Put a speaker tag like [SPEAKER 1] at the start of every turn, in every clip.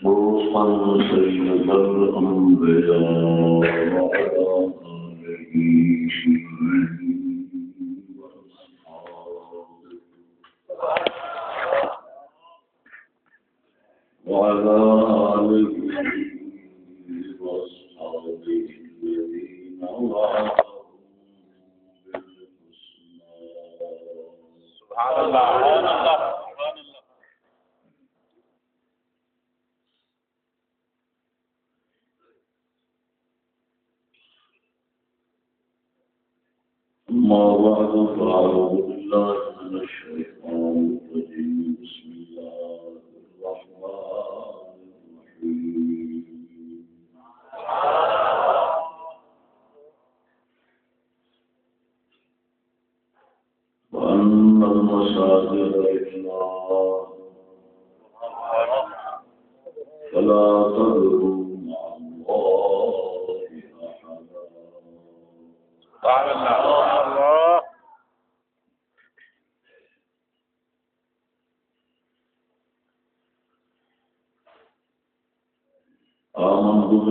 [SPEAKER 1] مصطفى سيد الأنبياء وعلى آله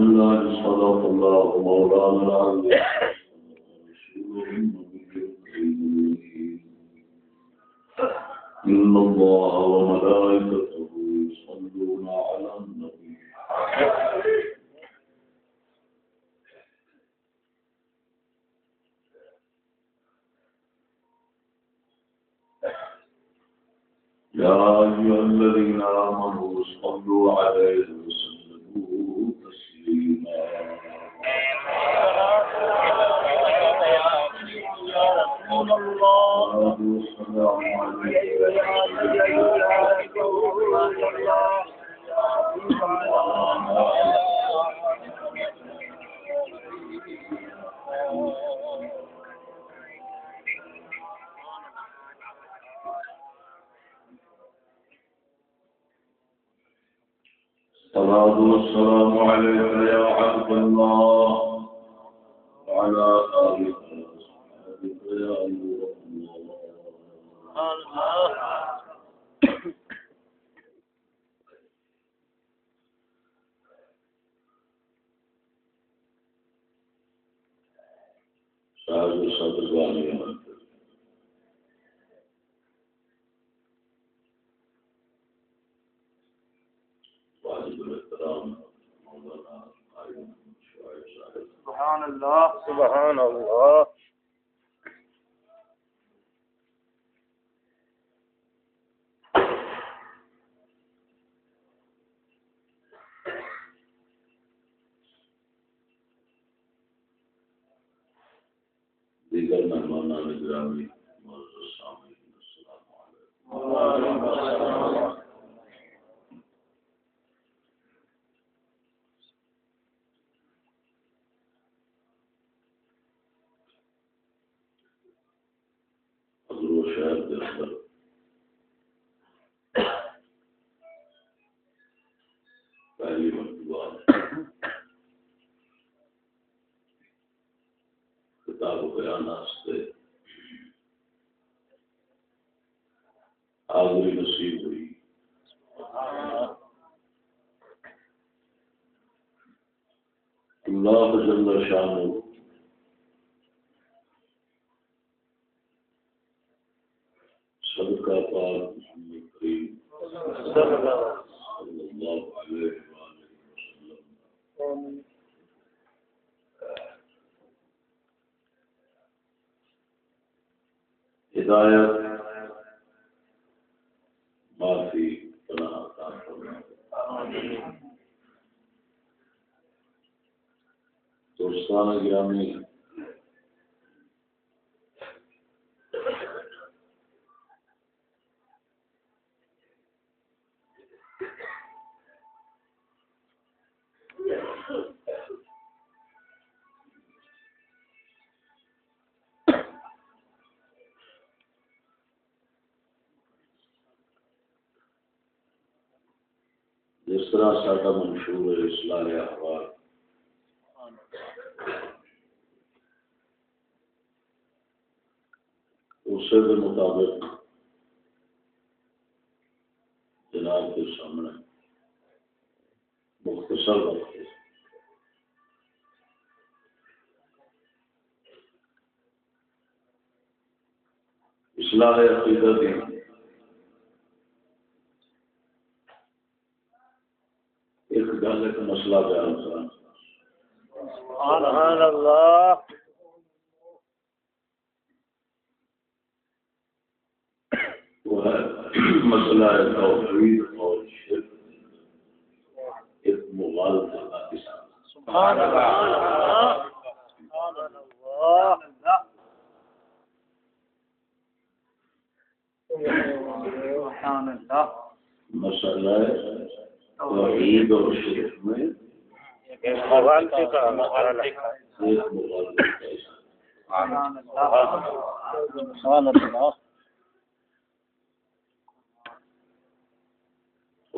[SPEAKER 1] آمنت بالله صدق الله مولانا العظيم إن الله وملائكته يصلون صاحب صدر والی امانت
[SPEAKER 2] سبحان اللہ سبحان
[SPEAKER 1] اللہ. گرامی شہر کے اندر۔ پہلی مرتبہ کتاب واسطے حاضری نصیب ہوئی۔ اللہ جل شانہ۔ صدقہ پاک محمد کریم۔ صلی اللہ علیہ وآلہ وسلم ہدایت معافی پناہ عطا فرمائے دوستان جس طرح ساڈا منشور ہے اصلاح احوال اسی کے مطابق جناب کے سامنے مختصر وقت ہے اصلاح عقیدہ ایک گل ایک مسئلہ بیان کرنا۔
[SPEAKER 2] سبحان اللہ۔
[SPEAKER 1] ومسألة التوحيد أو الشرك اسم غلط
[SPEAKER 2] سبحان الله. سبحان الله سبحان الله.
[SPEAKER 1] مسئلہ توحید اور شرک میں
[SPEAKER 2] مغالطے کا
[SPEAKER 1] مغالطے کا
[SPEAKER 2] سبحان اللہ سبحان اللہ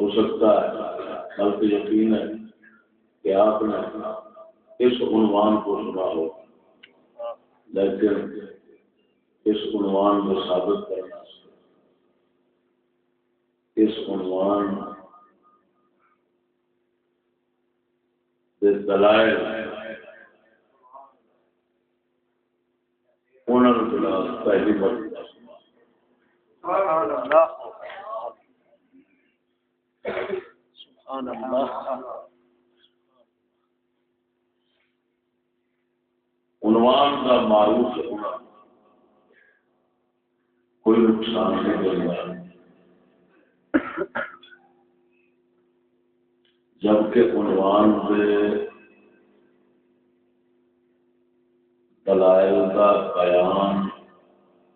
[SPEAKER 1] ہو سکتا ہے۔ بلکہ یقین ہے کہ آپ نے اس عنوان کو سنا ہو۔ لیکن اس عنوان کو ثابت کرنا اس عنوان دلائل انہوں نے پہلی مرتبہ
[SPEAKER 2] سبحان اللہ۔
[SPEAKER 1] عنوان کا معروف ہونا کوئی نقصان نہیں دیتا جبکہ عنوان سے دلائل کا بیان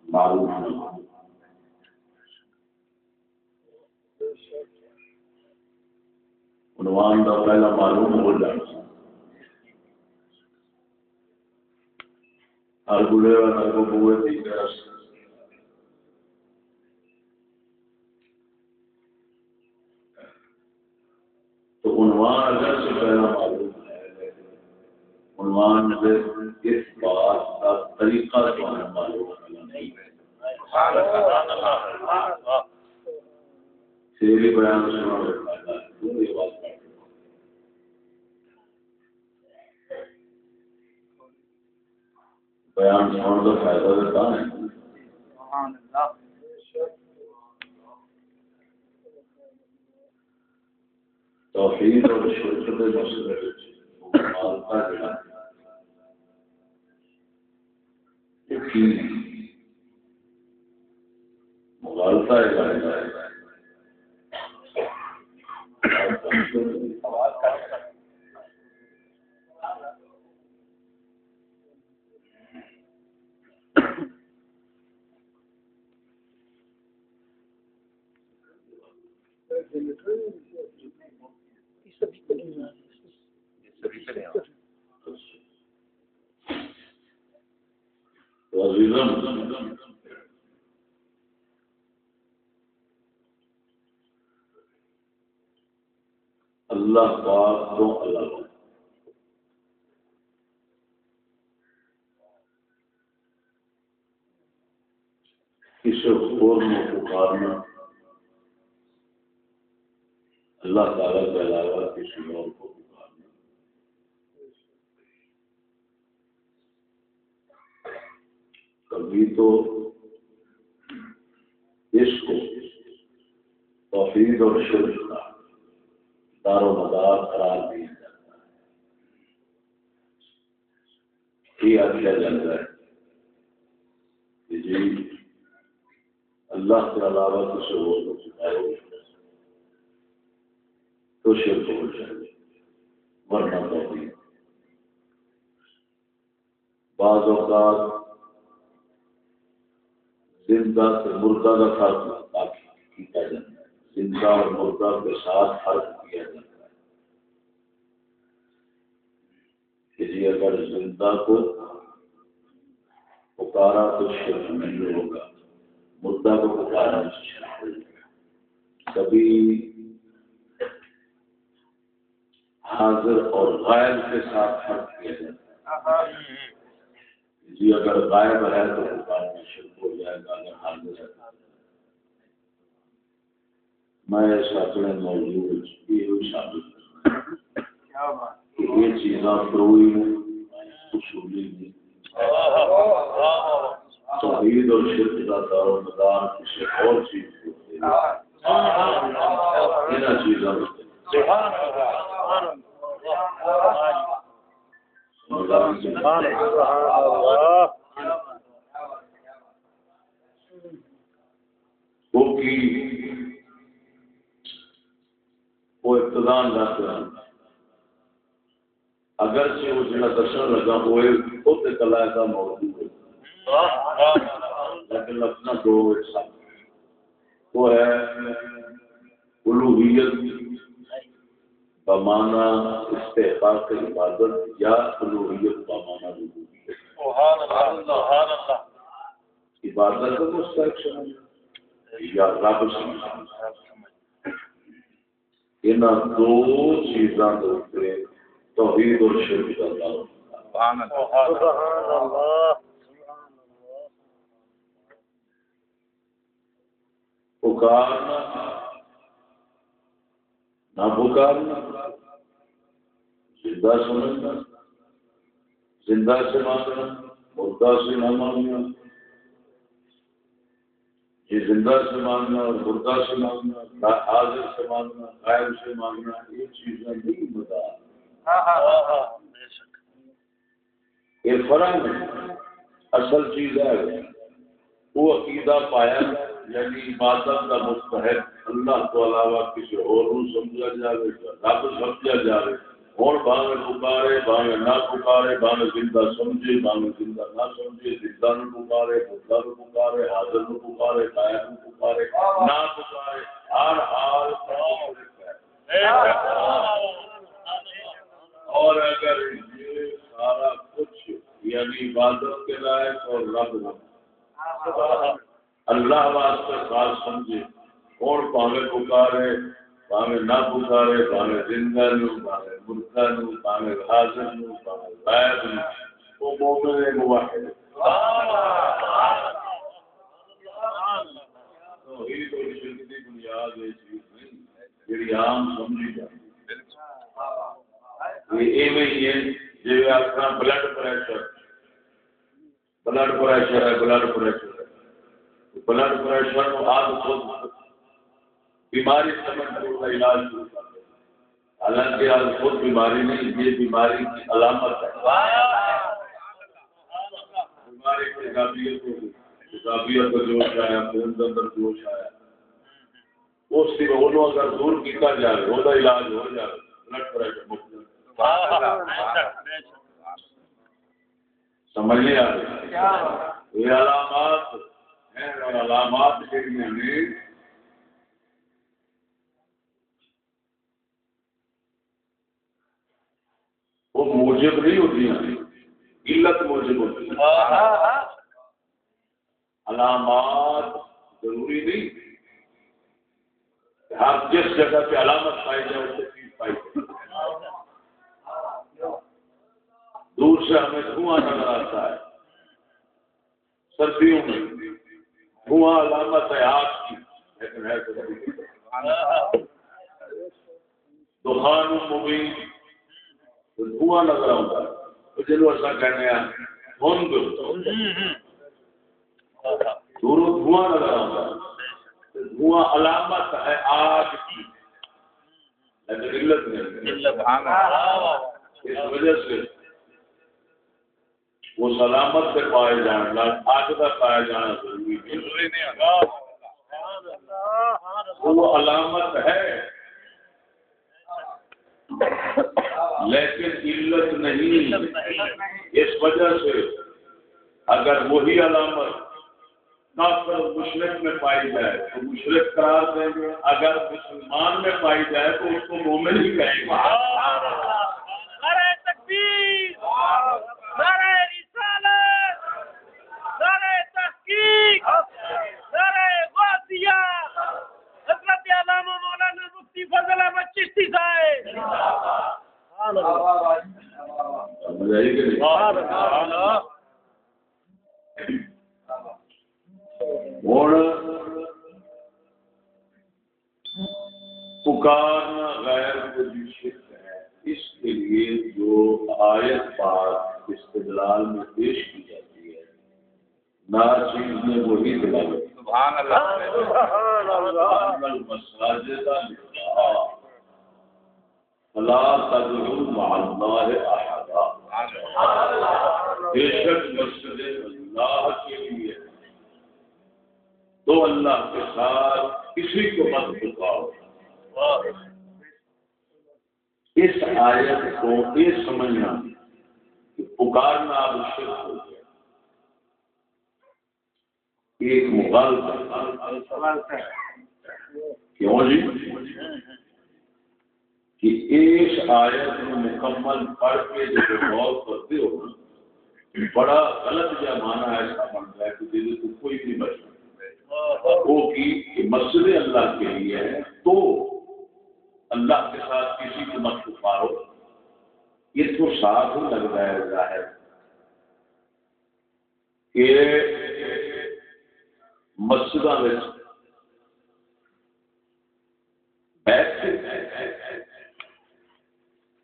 [SPEAKER 1] معروف نہیں عنوان کا پہلا معلوم ہو جانا ہر بڑے والا کو بوئے تھی کہ تو عنوان اگر سے پہلا معلوم ہے، عنوان سے اس بات کا طریقہ جو ہے معلوم نہیں ہے۔ بیان سنا ہوتا ہے پوری بات کرتے ہیں۔ بیان سننے کا فائدہ دیتا ہے
[SPEAKER 2] سبحان اللہ۔
[SPEAKER 1] توحید اور شرک کے مسئلے وچ مخالفت جڑا یقین۔ مغالطہ ہے تو عزیزم اللہ پاک تو علاوہ کسی اور میں پکارنا۔ اللہ تعالیٰ کے علاوہ کسی اور کو پکارنا۔ کبھی تو اس کو توحید اور شرک کا دار و مدار قرار دیا جاتا ہے۔ یہ آخیا جاتا ہے کہ جی اللہ کے علاوہ کسی اور کو پکارو تو شرک ہو جائے۔ ورنہ توحید بعض اوقات زندہ سے مردہ کا فرق کیا جاتا ہے۔ زندہ اور مردہ کے ساتھ فرق کیا جاتا ہے جی اگر زندہ کو پکارا تو نہیں ہوگا۔ مردہ کو پکارا تو ہوگا۔ کبھی حاضر اور غائب کے ساتھ فرق کیا جاتا ہے۔ جی اگر غائب ہے تو پکارنا شرک ہو جائے گا اگر حاضر ہے۔ میں اس اپنے موضوع یہ ثابت کرنا یہ چیزاں فروئی اصولی نہیں۔ توحید اور شرک کا دار و مدار کسی اور چیز کو ان چیزوں وہ وہ ابتدان ڈاکٹر اگر سے وہ جڑا دسن لگا ہوئے خود کلا کا موجود ہے لیکن اپنا دو وہ ہے الوحیت بمانا استحقاق عبادت یا الوحیت بمانا عبادت کا مستحق سمجھ یا رب سمجھ ان دو چیزاں توحید اور شرک کا پکارنا نہ پکارنا زندہ سمجھنا زندہ سے مانگنا مردہ سے نہ مانگنا یہ زندہ سے مانگنا اور مردہ سے مانگنا حاضر سے مانگنا غائب سے مانگنا یہ چیزیں نہیں بتا یہ فرق ہے۔ اصل چیز ہے۔ وہ عقیدہ پایا یعنی عبادت کا مستحق۔ اللہ کو علاوہ کسی اور سمجھا جائے رب سمجھا جائے اور بھاوے پکارے، بھاوے نہ پکارے، بھاوے زندہ سمجھے، بھاوے زندہ نہ سمجھے، زندہ نو پکارے مردہ نو پکارے، حاضر نو پکارے غائب نو پکارے، نہ پکارے، ہر حال اور اگر یہ سارا کچھ یعنی عبادت کے لائق اور رب اللہ واسطے خاص سمجھے اور پاوے پکارے پاوے نہ پکارے پاوے زندہ نو پاوے مردہ نو پاوے حاضر نو پاوے غائب نو۔ وہ مومن موحد توحید اور شرک کی بنیاد یہ چیز نہیں۔ جڑی عام سمجھی جاتی جی اپنا بلڈ پریشر بلڈ پریشر ہے بلڈ پریشر ہے بلڈ پریشر کو آج خود بیماری سمجھ کا علاج شروع کر دیں حالانکہ آج خود بیماری نہیں، یہ بیماری کی علامت ہے۔ بیماری کی قابلیت ہوگی قابلیت کا جوش آیا، خون کے اندر جوش آیا اس کی اگر دور کیا جائے، وہ علاج ہو جائے۔ بلڈ پریشر مفت سمجھ نہیں آ رہی یہ علامات ہیں اور علامات کے لیے وہ موجب نہیں ہوتی علت موجب ہوتی ہے علامات ضروری نہیں۔ ہر جس جگہ پہ علامت پائی جائے اسے چیز پائی جائے۔ دور سے ہمیں دھواں نظر آتا ہے۔ سردیوں میں دھواں علامت ہے آگ کی۔ لیکن ہے دخان مبین۔ دھواں نظر آتا ہے۔ جنوب ایسا کہنے دھواں نظر آتا ہے۔ دھواں علامت ہے آگ کی۔ لیکن علت نہیں اس وجہ سے وہ سلامت سے پائے جانا آج کا پایا جانا ضروری نہیں۔ وہ علامت ہے۔ لیکن علت نہیں۔ اس وجہ سے اگر وہی علامت کافر مشرق میں پائی جائے تو مشرق قرار دیں گے۔ اگر مسلمان میں پائی جائے تو اس کو مومن ہی کہیں گے۔ حضرت علامہ مولانا مفتی فضل احمد چشتی صاحب۔ پکارنا غیر ہے اس کے لیے جو آیت پاک استدلال میں پیش کی جاتی ہے ناچیز نے وہی دلاوت
[SPEAKER 2] سبحان اللہ۔
[SPEAKER 1] للہ فلا تدعوا مع الله احدا بے شک مسجد اللہ کے لیے. تو اللہ کے ساتھ کسی کو مت پکاؤ اس آیت کو یہ سمجھنا کہ پکارنا اب ہو گیا. ایک مغالط کیوں جی؟ کہ اس آیت میں مکمل پڑھ کے جب غور کرتے ہو نا، بڑا غلط یا مانا ایسا بنتا ہے کہ دل کو کوئی نہیں بچتا وہ کہ مسجد اللہ کے لیے ہے، تو اللہ کے ساتھ کسی کو مت پکارو یہ تو صاف ہی لگ رہا ہے، ظاہر۔ کہ مسجد بیٹھ کے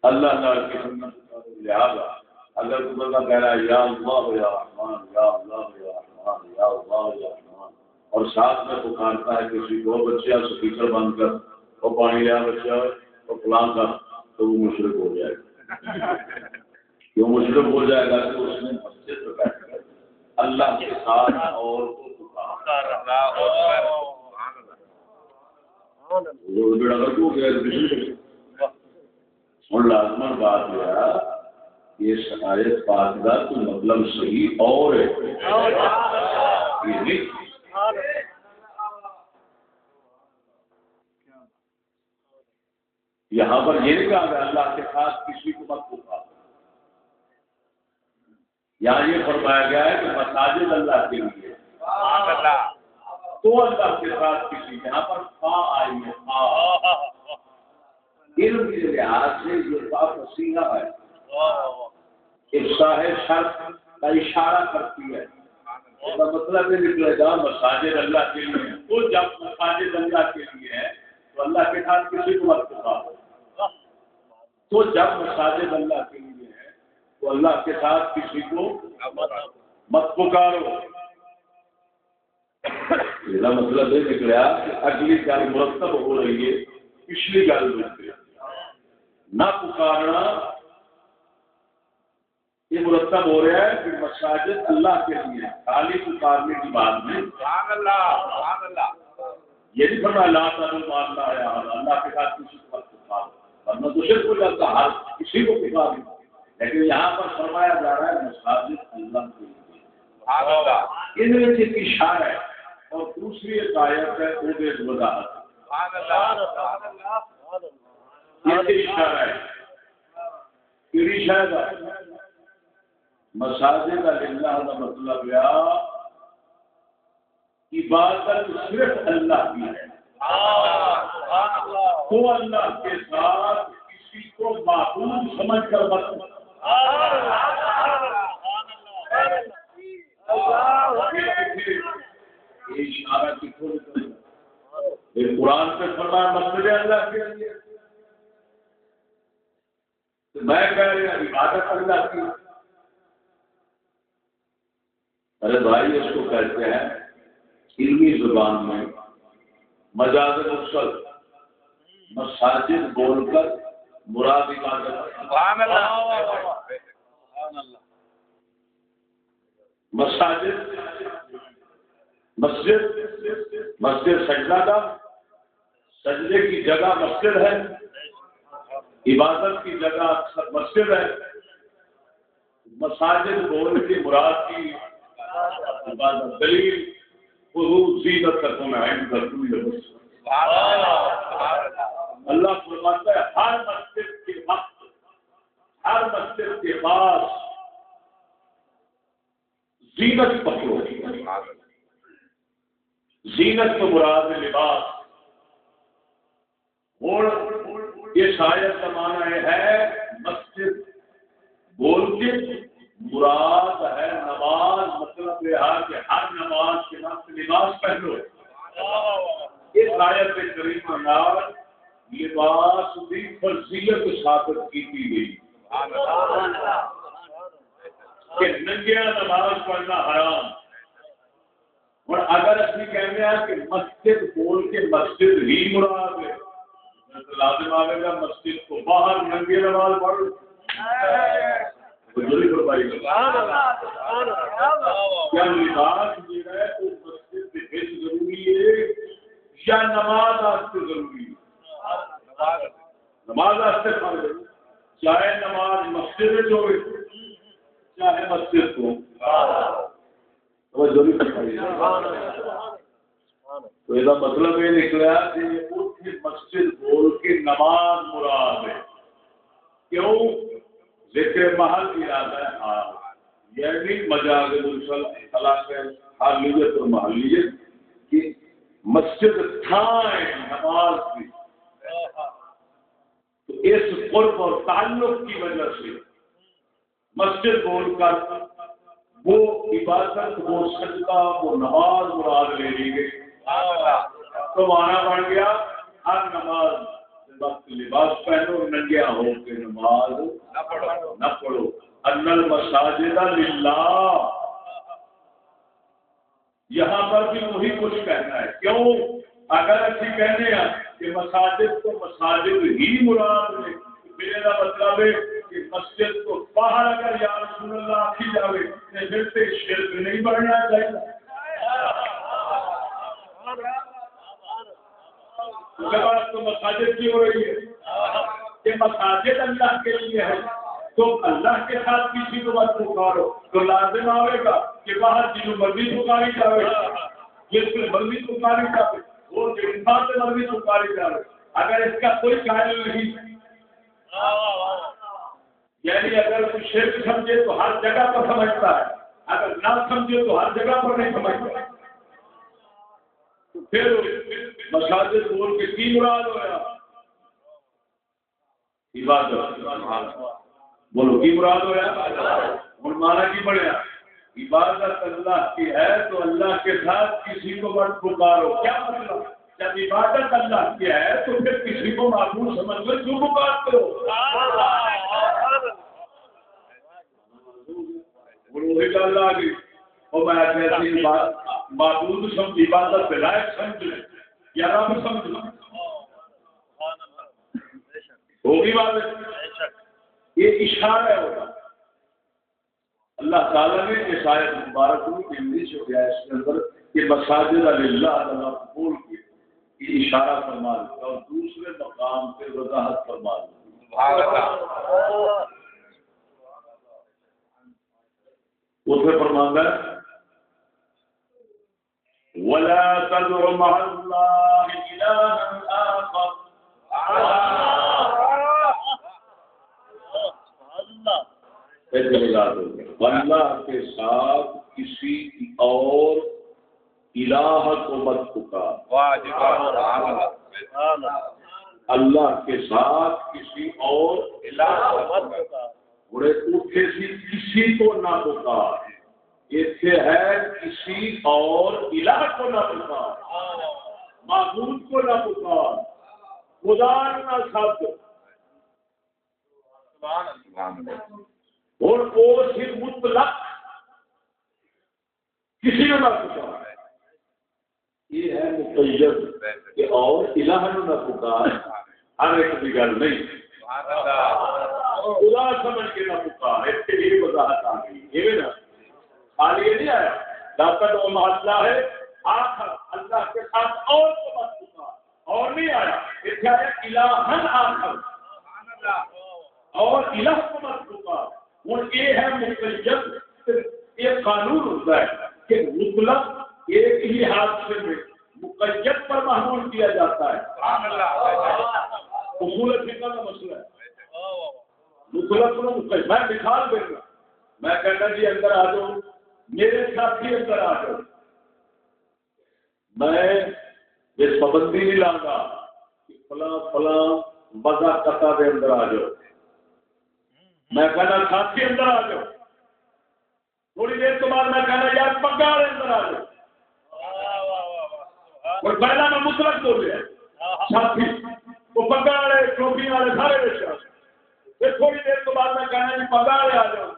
[SPEAKER 1] اللہ تعالی کی سنت لہذا اگر تو بندہ کہہ رہا ہے یا اللہ یا رحمان یا اللہ یا رحمان یا اللہ یا رحمان اور ساتھ میں پکارتا ہے کسی کو بچہ سپیکر بند کر وہ پانی لیا بچہ اور فلاں کا تو وہ مشرق ہو جائے گا کیوں مشرق ہو جائے گا کہ اس نے مسجد میں بیٹھ کر اللہ کے ساتھ اور کو پکارا وہ بیڑا گرک ہو گیا اور لازمن بات ہے یہ شکایت پاک کا تو مطلب صحیح اور ہے۔ یہاں پر یہ نہیں کہا گیا اللہ کے ساتھ کسی کو مت پکار یہاں یہ فرمایا گیا ہے کہ مساجد اللہ کے لیے۔ تو اللہ کے ساتھ کسی یہاں پر آئی ہے علم کے لحاظ سے یہ بات وسیلہ ہے افساح شرط کا اشارہ کرتی ہے۔ اس کا مطلب یہ نکلے گا مساجد اللہ کے لیے تو جب مساجد اللہ کے لیے ہے تو اللہ کے ساتھ کسی کو مت پکارو۔ تو جب مساجد اللہ کے لیے ہے تو اللہ کے ساتھ کسی کو مت پکارو۔ میرا مطلب یہ نکلا کہ اگلی گل مرتب ہو رہی ہے پچھلی گل میں نہ پکارنا یہ مرتب ہو رہا ہے کہ مساجد اللہ کے لیے خالی پکارنے کی بات نہیں۔ یہ نہیں فرمایا لا تعلق اللہ یا اللہ۔ کے ساتھ کسی کو مت پکارو۔ ورنہ تو صرف ہو جاتا ہر کسی کو پکار لیکن یہاں پر فرمایا جا رہا ہے مساجد اللہ کے لیے۔ ان میں سے ایک اشارہ ہے اور دوسری ایک آیت ہے وہ بے وضاحت یہ اشارہ ہے؟ کیڑی شاید مساجد اللہ کا مطلب یا عبادت صرف اللہ کی ہے۔ تو اللہ کے ساتھ کسی کو معقول سمجھ کر مت۔ اشارہ کتوں قرآن پہ فرمایا، مسجد اللہ کے لیے۔ میں کہہ رہا عبادت اللہ کی ارے بھائی اس کو کہتے ہیں علمی زبان میں مجاز مرسل مساجد بول کر مراد عبادت۔ مساجد مسجد مسجد سجدہ کا سجدے کی جگہ مسجد ہے۔ عبادت کی جگہ اکثر مسجد ہے۔ مساجد بول کی مراد کی عبادت دلیل زینت کرتا میں اللہ فرماتا ہے، ہر مسجد کے وقت ہر مسجد کے پاس زینت پکڑو۔ زینت کو مراد لباس۔ اور یہ شاید کا معنی ہے مسجد۔ بول کے مراد ہے نماز مطلب یہ ہے کہ ہر نماز کے نام سے لباس پہنو اس آیت کے قریب انداز لباس کی فرضیت ثابت کی گئی۔ کہ ننگیا نماز پڑھنا حرام۔ اور اگر اسی کہنے ہیں کہ مسجد بول کے مسجد ہی مراد ہے۔ لازم آئے گا مسجد کو باہر ننگے نماز پڑھ۔ حضوری فرمائی۔ کیا لباس جو ہے وہ مسجد کے بچ ضروری ہے یا نماز واسطے ضروری ہے؟ نماز واسطے فرض ہے چاہے نماز مسجد ہوئے چاہے مسجد کو۔ توجہ نہیں فرمائی۔ تو یہ مطلب یہ نکلا کہ اٹھ مسجد بول کے نماز مراد ہے۔ کیوں؟ ذکر محل ارادہ ہے ہاں یعنی مجاز طلاق حالیت اور محلیت کی مسجد تھائیں نماز کی۔ تو اس قرب اور تعلق کی وجہ سے مسجد بول کر وہ عبادت، وہ سجدہ وہ نماز مراد لے لی گئی۔ تو مانا بن گیا ہر نماز وقت لباس پہنو ننگیا ہو کے نماز نہ پڑھو۔ انل مساجد للہ۔ یہاں پر بھی وہی کچھ کہنا ہے۔ کیوں؟ اگر اچھی کہنے ہیں کہ مساجد کو مساجد ہی مراد ہے میرا مطلب ہے کہ مسجد کو باہر اگر یا رسول اللہ آخی جاوے، تو پھر سے شرک نہیں بڑھنا چاہیے۔ بات تو مساجد کی ہو رہی ہے کہ مساجد اللہ کے لیے ہے۔ تو اللہ کے ساتھ کسی کو مت پکارو۔ تو لازم آئے گا کہ باہر جنہوں مرضی پکاری جاوے جس میں مرضی پکاری جاوے وہ انسان سے مرضی پکاری جاوے اگر اس کا کوئی قائل نہیں یعنی اگر کوئی شرک سمجھے تو ہر جگہ پر سمجھتا ہے۔ اگر نہ سمجھے تو ہر جگہ پر نہیں سمجھتا۔ پھر مساجد بول کے کی مراد ہوا عبادت بولو، کی مراد ہوا ہوں مانا کی بڑھیا عبادت اللہ کی ہے تو اللہ کے ساتھ کسی کو مت پکارو۔ کیا مطلب؟ جب عبادت اللہ کی ہے تو پھر کسی کو معلوم سمجھ لو کیوں پکارتے ہو؟ وہی گل آ گئی اور میں کہتی معبود سمجھ عبادت لائق سمجھ لیں۔ یا رب سمجھ لیں ہوگی بات؟ یہ اشارہ ہے ہوگا اللہ تعالیٰ نے اس آیت مبارک میں انگلش ہو گیا اس کے اندر کہ مساجد اللہ تعالیٰ بول کے یہ اشارہ فرما دیتا اور دوسرے مقام پہ وضاحت فرما دیتا اسے فرمانا ہے ولا تدع مع الله إلها آخر. اللہ. کے ساتھ کسی اور الہ کو مت پکار. اللہ کے ساتھ کسی اور بڑے اٹھے سی کسی کو نہ پکار. اتنے ہے کسی اور الہ کو نہ پکار معبود کو نہ پکار خدا نہ سب۔ اور وہ صرف مطلق کسی نے نہ پکار۔ یہ ہے مقید کہ اور الہ نہ پکار ہر ایک کی گل نہیں۔ خدا سمجھ کے نہ پکار اس کے لیے وضاحت آ گئی یہ نا خالی نہیں آیا ڈاکٹر وہ محلہ ہے۔ آخر اللہ کے ساتھ اور کو مت اور نہیں آیا۔ اتنے آیا الہن آخر۔ اور الہ کو مت پکار ہوں یہ ہے مقید یہ قانون ہوتا ہے کہ مطلب ایک ہی حادثے میں مقید پر محمول کیا جاتا ہے۔ اصول فقہ کا مسئلہ ہے۔ مطلب میں مثال گا میں کہنا جی اندر آ جاؤ۔ میرے ساتھی اندر آ جاؤ میں یہ پابندی نہیں لاگا کہ فلاں فلاں مزہ کتا کے اندر آ جاؤ۔ میں کہنا ساتھی اندر آ جاؤ۔ تھوڑی دیر کے بعد میں کہنا یار پگا والے اندر آ جاؤ۔ اور پہلا میں مطلق بول رہا ساتھی، وہ پگا والے ٹوپی والے سارے بچ پھر تھوڑی دیر تو بعد میں کہنا جی پگا والے آ جاؤ۔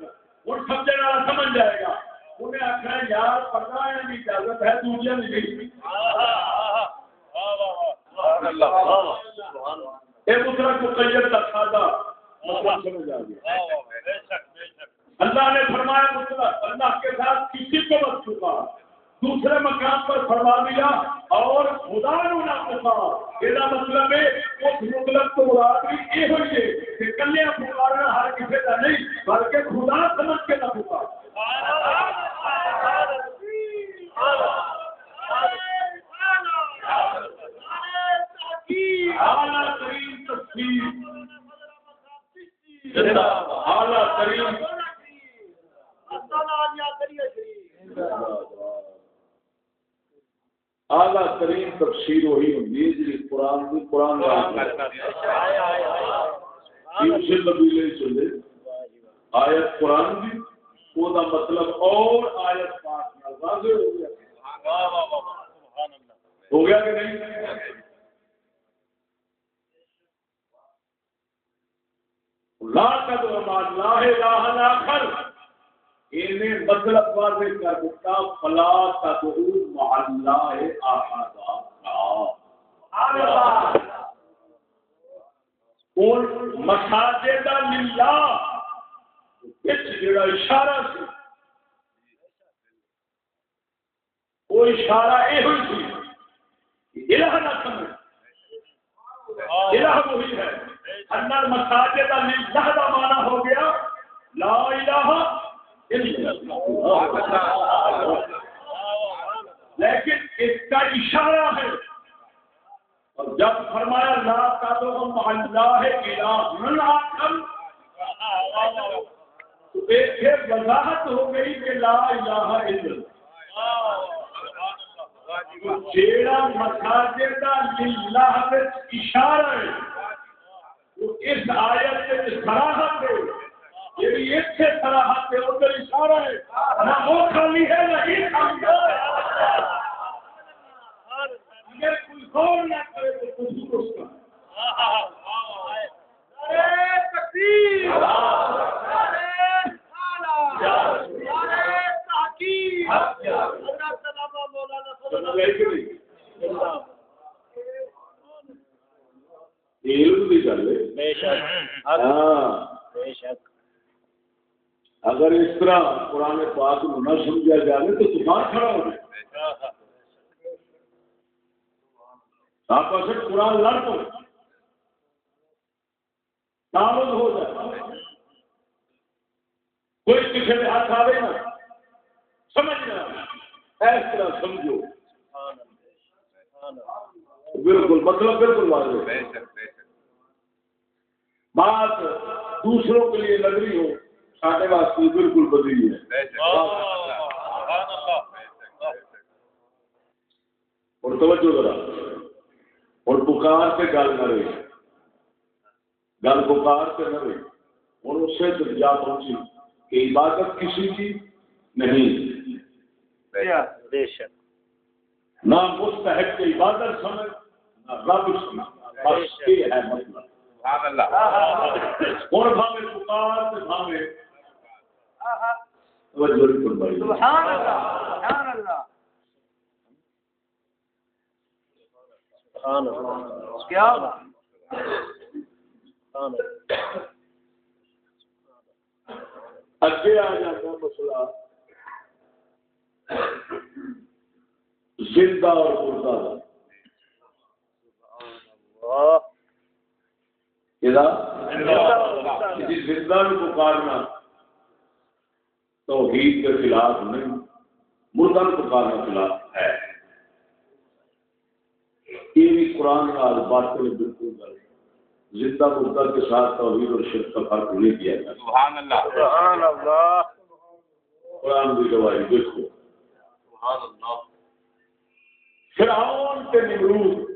[SPEAKER 1] ہوں سمجھنے والا سمجھ جائے گا۔ انہیں آخنا، یار پگا کی اجازت ہے دوسرے نہیں یہ مطلب کو کا سادہ اللہ نے فرمایا مطلب اللہ کے ساتھ کسی کو مت چکا دوسرے مقام پر فرما دیا اور خدا نو نہ پکا یہ مطلب ہے، اس مطلب تو مراد بھی یہ ہوئی ہے کہ کلیا پکارنا ہر کسی کا نہیں، بلکہ خدا سمجھ کے نہ پکا جی آیت قرآن کی وہ دا مطلب اور آیت پاک میں واضح ہو گیا۔ ہو گیا کہ نہیں؟ لا قدر ما لا الہ آخر انہیں مطلب واضح کر دیتا فلا تدعو مع اللہ احد کون؟ مساجد للہ۔ جڑا اشارہ سی، وہ اشارہ یہ ہوئی سی الہ نہ سمجھ۔ الہ وہی ہے۔ اندر مساجد کا معنی ہو گیا، لا الہ الا اللہ۔ لیکن اس کا اشارہ ہے۔ اور جب فرمایا، لا تدعو اللہ الہ آخر تو ایک پھر وضاحت ہو گئی کہ لا الہ الا اللہ۔ جیڑا مساجد للہ وچ اشارہ ہے وہ اس آیت سے صراحت ہے۔ یہ بھی ایک سے صراحت ہے ادھر اشارہ ہے۔ نہ وہ خالی ہے نہ ہی خالی ہے۔ اگر کوئی غور نہ کرے تو قصور اس کا سمجھ آئی کہ نہیں؟ علم کی گل ہے ہاں اگر اس طرح قرآن پاک کو نہ سمجھا جائے تو طوفان کھڑا ہو جائے۔ آپ سے قرآن لڑ پو نامد ہو جائے۔ کوئی کسی کے ہاتھ آئے نا سمجھنا اس طرح سمجھو۔ بالکل مطلب بالکل واضح بات دوسروں کے لیے لگ رہی ہو سارے واسطے بالکل بدلی ہے۔ اور توجہ ذرا۔ اور بخار سے گل نہ رہی۔ گل بخار سے نہ رہی۔ اور اس سے درجا پہنچی کہ عبادت کسی کی نہیں۔ نہ مستحق کی عبادت سمجھ نہ رب سمجھ بس یہ ہے مطلب۔ اور بھاوے پکار سے بھاوے۔ توجہ نہیں فرمائی۔
[SPEAKER 2] سبحان اللہ سبحان اللہ۔ سبحان اللہ۔ کیا بات۔ سبحان اللہ۔
[SPEAKER 1] اگے آ جاتا مسئلہ۔ زندہ اور مردہ زندہ پکارنا توحید کے خلاف نہیں مردہ میں پکارنا خلاف ہے۔ یہ بھی قرآن کا باطل بالکل۔ زندہ مردہ کے ساتھ توحید اور شرک کا فرق نہیں کیا جاتا۔
[SPEAKER 2] سبحان اللہ۔ سبحان اللہ۔
[SPEAKER 1] قرآن کی گواہی دیکھو۔
[SPEAKER 2] سبحان اللہ
[SPEAKER 1] فرعون کے نمرود۔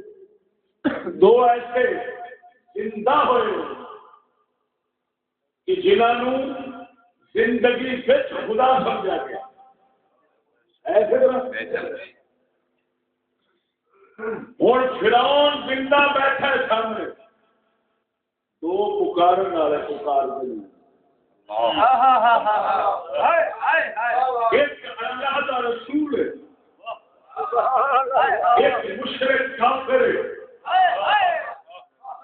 [SPEAKER 1] دو ایسے زندہ ہوئے کہ جنہوں زندگی سے خدا سمجھا گیا۔ ایسے ہوں فرعون زندہ بیٹھا ہے سامنے۔ پکارن والے پکار دے ایک اللہ کا رسول ہے۔ ایک مشرق کافر ہے۔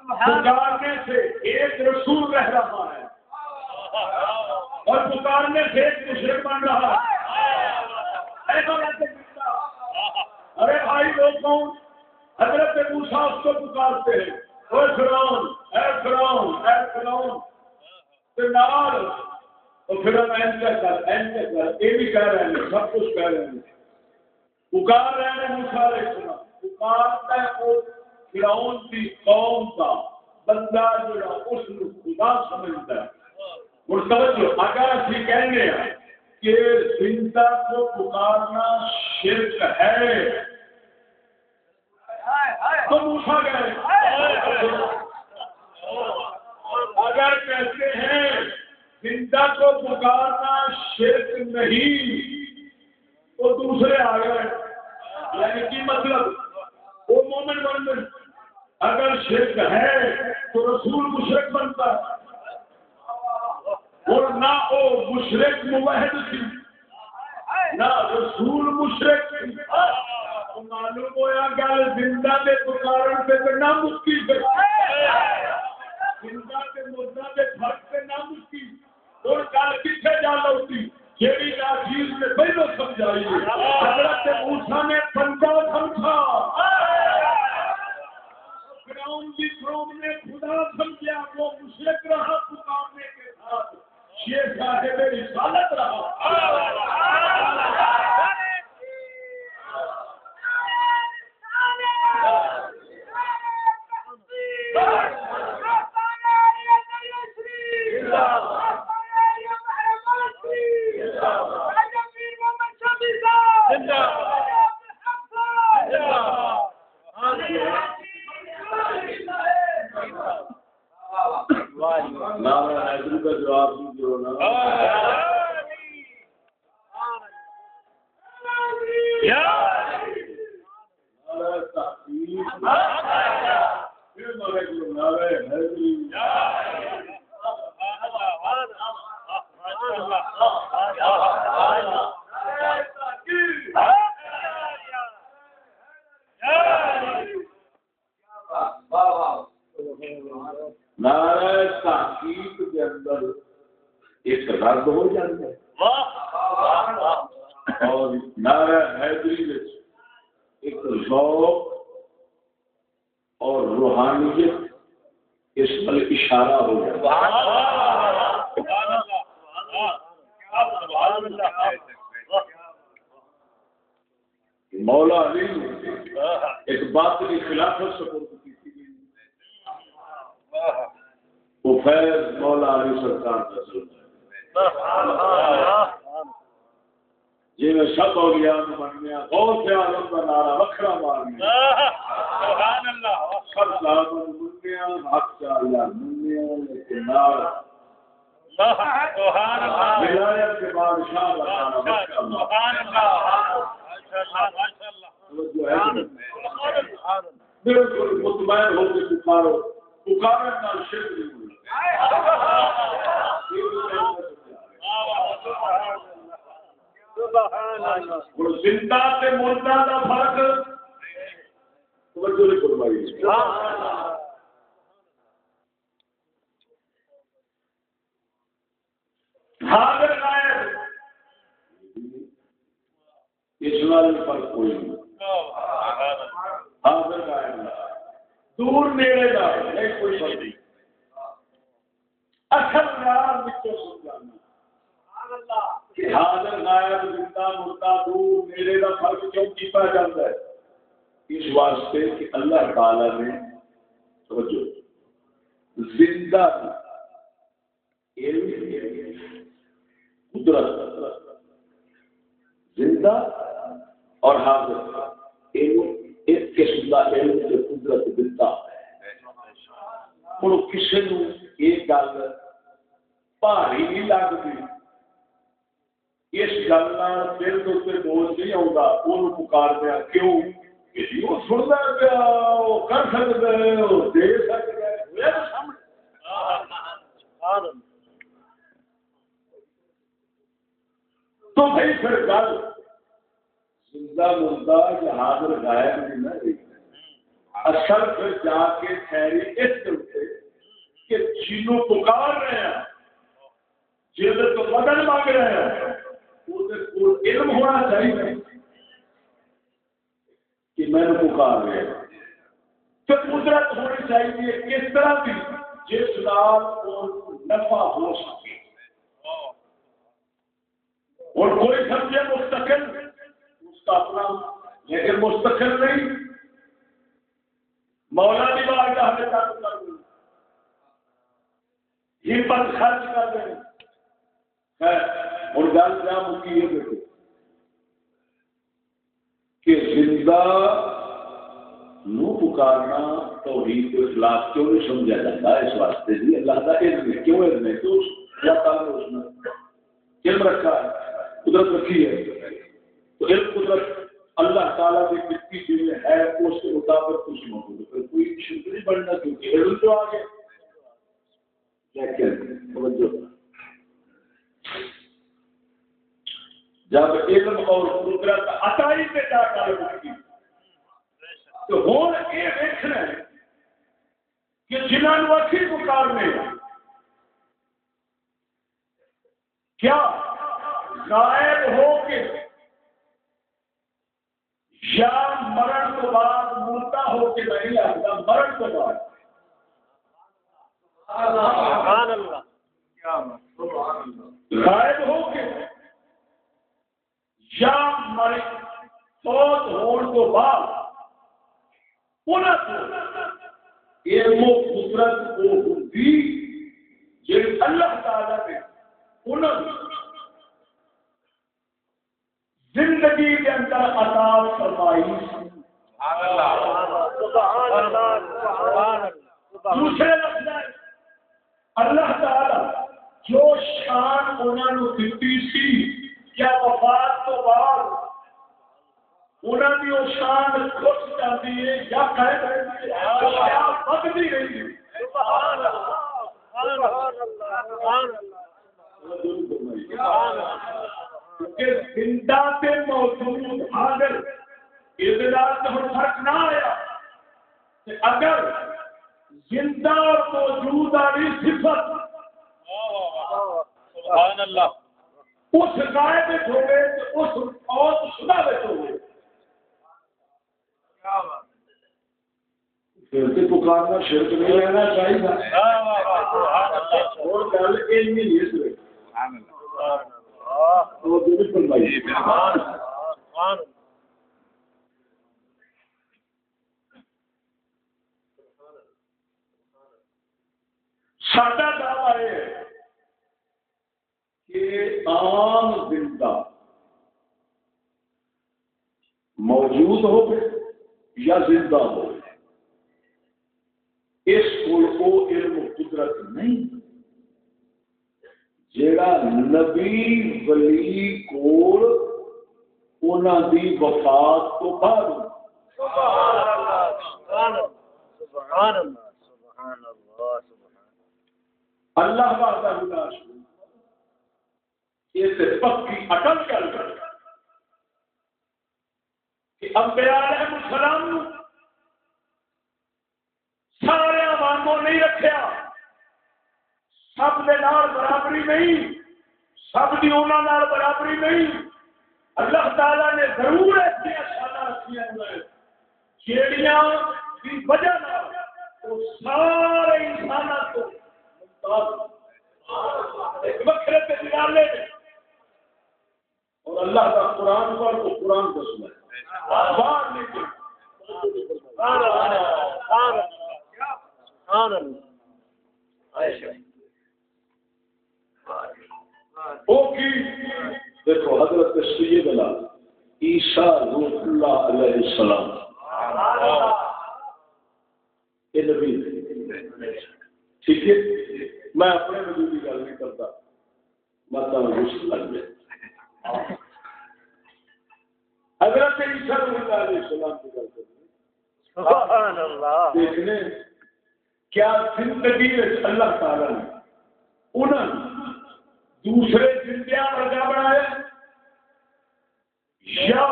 [SPEAKER 1] پکارنے سے ایک رسول رہ رہا ہے۔ اور پکارنے سے ایک مشرق بن رہا ہے۔ ایسا کیسے ارے بھائی وہ کون؟ حضرت موسا اس کو پکارتے ہیں۔ اے فرعون اے فرعون اے فرعون۔ پھر ہم این کیا کر این کیا کر یہ بھی کہہ رہے ہیں سب کچھ کہہ رہے ہیں۔ پکار رہے ہیں موسا علیہ السلام پکارتا ہے وہ فرعون کی قوم کا بندہ جو اس کو خدا سمجھتا ہے۔ اور سمجھو اگر اسی کہنے ہیں کہ زندہ کو پکارنا شرک ہے۔ تو موسا گئے اگر کہتے ہیں زندہ کو پکارنا شرک نہیں، تو دوسرے آ گئے۔ یعنی کی مطلب؟ وہ مومن بن گئے۔ اگر شرک ہے، تو رسول مشرق بنتا۔ ہے اور نہ وہ مشرق موحد تھی، نہ رسول مشرق تھی۔ معلوم ہوا گل زندہ کے پکارن سے تو نہ مکی سے زندہ کے مردہ کے فرق سے نہ مکی اور گل کتنے جا لوٹی جیڑی چیز نے پہلو سمجھائی حضرت موسیٰ نے بندہ سمجھا۔ فرعون کی قوم نے خدا سمجھا وہ مشرق رہا، پکارنے کے ساتھ۔ یہ صاحب رسالت رہا۔ زندہ علم قدرت، زندہ اور حاضر۔ علم ایک قسم کا علم جو قدرت دیتا ہے۔ ہوں کسی نو یہ گل بھاری نہیں لگتی۔ اس گل دل کے اتنے بوجھ نہیں آتا وہ پکار دیا کیوں؟ کہ جی وہ سنتا پیا، وہ کر سکتا ہے دے سکتا تو پھر گل زندہ مردہ یا حاضر غائب بھی نہ اصل پھر جا کے ٹھہری اس طرح کہ جنوں پکار رہے ہیں جن تو مدد مانگ رہے ہیں علم ہونا چاہیے کہ میں پکار رہے قدرت ہونی چاہیے کس طرح کی جس نال نفع ہو سکے۔ اور کوئی سمجھے مستقل، اس کا اپنا لیکن مستقل نہیں۔ مولا بھی بار کا ہمیں کر دوں ہمت خرچ کر دیں اور گل کیا مکی ہے دیکھو کہ زندہ پکارنا توحید کو اخلاق کیوں نہیں سمجھا جاتا اس واسطے جی اللہ کا علم ہے؟ کیوں علم ہے؟ تو اللہ تعالیٰ نے اس میں علم رکھا ہے، قدرت رکھی ہے۔ تو علم، قدرت اللہ تعالیٰ کی مٹی جی میں ہے، اس کے مطابق کچھ موجود ہے۔ پھر کوئی شکر نہیں بننا کیونکہ علم تو آ آگے جب علم اور قدرت عطائی پہ جا کر تو ہوں یہ دیکھنا ہے کہ جنہوں اچھی پکارنے کیا غائب ہو کے یا مرن تو بعد مردہ ہو کے نہیں آتا مرن تو بعد۔ غائب ہو کے یا مر فوت ہونے تو بعد قدرت وہ ہوتی اللہ تعالیٰ نے زندگی کے اندر عطا فرمائی۔ دوسرے اللہ تعالی جو شان انہوں نے دیتی سی، یا وفات تو بعد انہوں کی وہ شان کھٹ جاتی ہے یا بدتی رہی ہے زندہ سے موجود حاضر فرق نہ آیا اگر زندہ اور موجود والی صفت اس میں ہوگے تو اس اور شدہ ہوگے پھر پکارنا شرک نہیں رہنا چاہیے۔ اور گل علمی نہیں سادہ دعوی ہے کہ عام زندہ موجود ہو یا زندہ ہو۔ اس کو علم قدرت نہیں۔ جیڑا نبی ولی کول دی وفات تو بعد۔ سبحان اللہ سبحان اللہ سبحان اللہ سبحان اللہ اللہ وحدہ لا شریک۔ یہ پکی اٹل کر۔ کہ انبیاء علیہ السلام۔ سارے وانگوں نہیں رکھیا سب دے نال برابری نہیں۔ سب دی انہاں نال برابری نہیں۔ اللہ تعالی نے ضرور ایسی شانہ رکھی جیڑیاں کی وجہ وہ سارے انساناں کو وکھرے تے نکالے اور اللہ کا قرآن پر تو قرآن کو سنا باہر نکل سبحان اللہ اللہ دیکھو، حضرت سیدنا عیسیٰ روح اللہ علیہ السلام۔ یہ نبی ٹھیک ہے؟ میں اپنے نبی کی گل نہیں کرتا۔ مطلب ماتا گوشت لگ گیا حضرت عیسیٰ روح اللہ علیہ السلام کی گل کرتے دیکھنے کیا زندگی اللہ تعالی نے انہوں دوسرے زندیا ورگا بنایا یا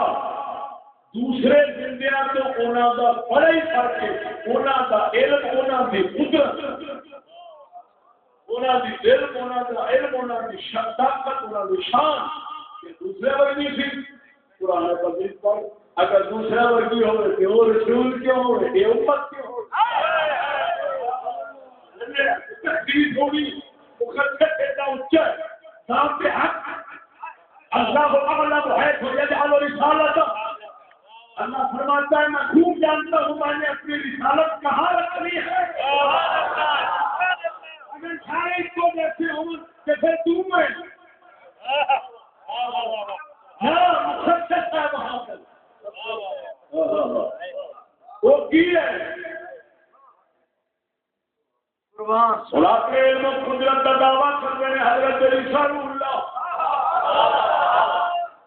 [SPEAKER 1] دوسرے زندیا تو انہوں دا بڑا ہی فرق ہے انہوں دا علم انہوں دی قدرت انہوں دی علم انہوں دا علم انہوں دی طاقت انہوں دی شان۔ دوسرے ورگی سی قرآن مجید پر، اگر دوسرا ورگی ہو تو وہ رسول کیوں ہو یہ امت کیوں ہو تقدیر ہوگی مقدس اتنا اچا نام پہ حق۔ اللہ اعلم ہے، تو یجعل رسالت اللہ فرماتا ہے، میں خوب جانتا ہوں، میں نے اپنی رسالت کہاں رکھنی ہے؟ اگر سارے اس کو جیسے ہوں کہ پھر تم میں مقدس ہے وہاں پر وہ کی ہے؟ سلاط علم قدرت کا دعویٰ کر ہیں حضرت رسال اللہ۔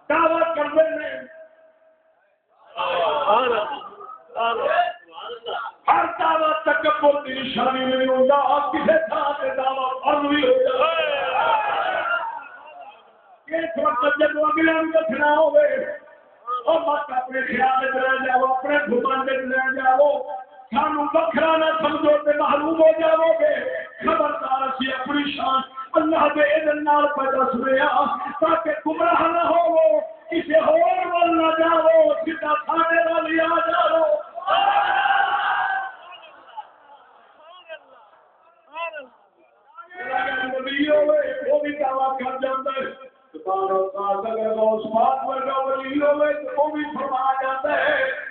[SPEAKER 1] دعویٰ کر ہیں ہر دعویٰ تکبر کی نشانی نہیں ہوتا اور کسی تھان سے دعویٰ فرض بھی ہو جائے۔ اس وقت جب اگلے ان کو اور مت اپنے خیال رہ جاؤ اپنے گھمان رہ جاؤ سانو بکھرا نہ سمجھو تے محروم ہو جاؤ گے خبردار سی اپنی شان اللہ دے اذن نال پیدا سنیا تاکہ گمراہ نہ ہو کسی ہور ول نہ جاؤ سیدھا ساڈے وال آ جاؤ نبی ہوئے وہ بھی دعویٰ کر جاتا ہے اگر غوث پاک ورگا ولی ہوئے تو وہ بھی فرما جاتا ہے۔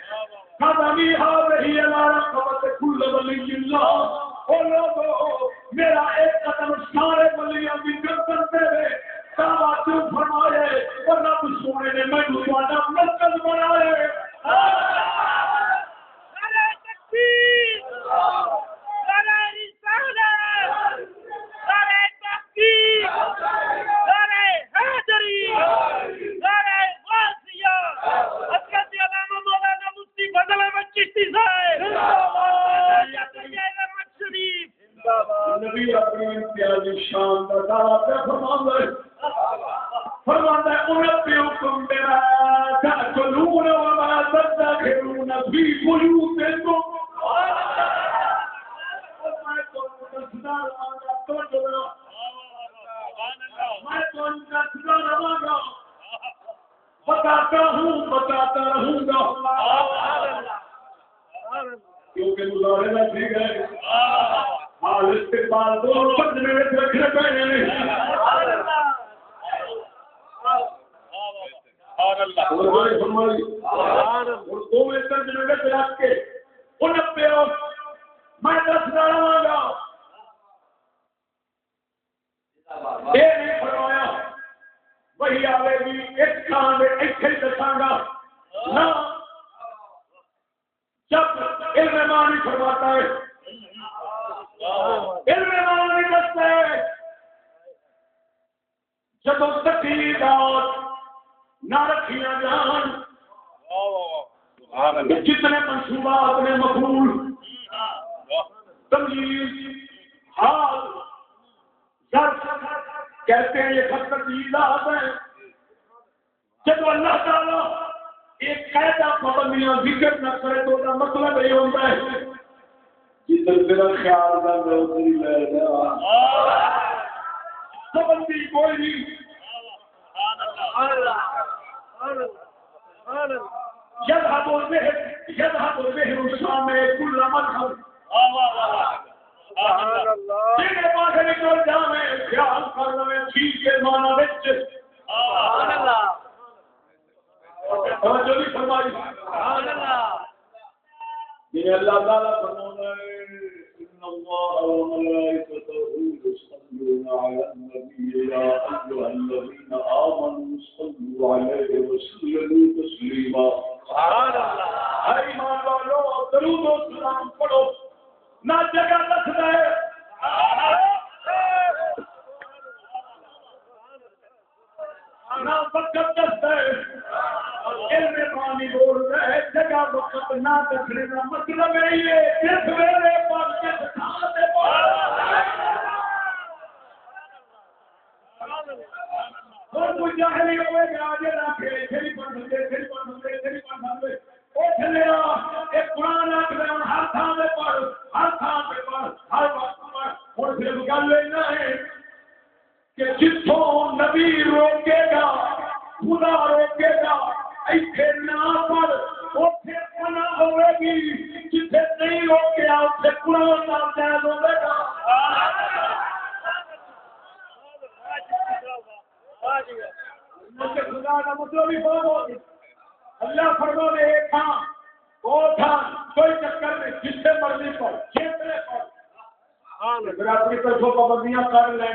[SPEAKER 1] قدمی هذه على رقبة كل ولي الله اور لوگو، میرا ایک قدم سارے ولیوں کی گردن پہ ہے دعویٰ کیوں فرمائے؟ اور رب سونے نے میں تمہارا مرکز بنائے۔
[SPEAKER 2] نعرہ تکبیر! نعرہ رسالت نعرہ تحقیق نعرہ حیدری نعرہ غازیہ حضرت علامہ مولانا مفتی فضل احمد چشتی صاحب شریف
[SPEAKER 1] نبی اپنی امتیازی شان کا دعویٰ پہ فرماتا ہے فرماتا ہے انبئکم بما تأکلون وما تدخرون فی بیوتکم میں تو دسنا رہا گا تو جو میں تو گا بتاتا ہوں بتاتا رہوں گا کیونکہ مظاہرے میں ٹھیک ہے حال استقبال دونوں پنجے میں رکھنے پڑے ہیں۔ قربانی فرمائی اور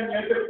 [SPEAKER 1] کر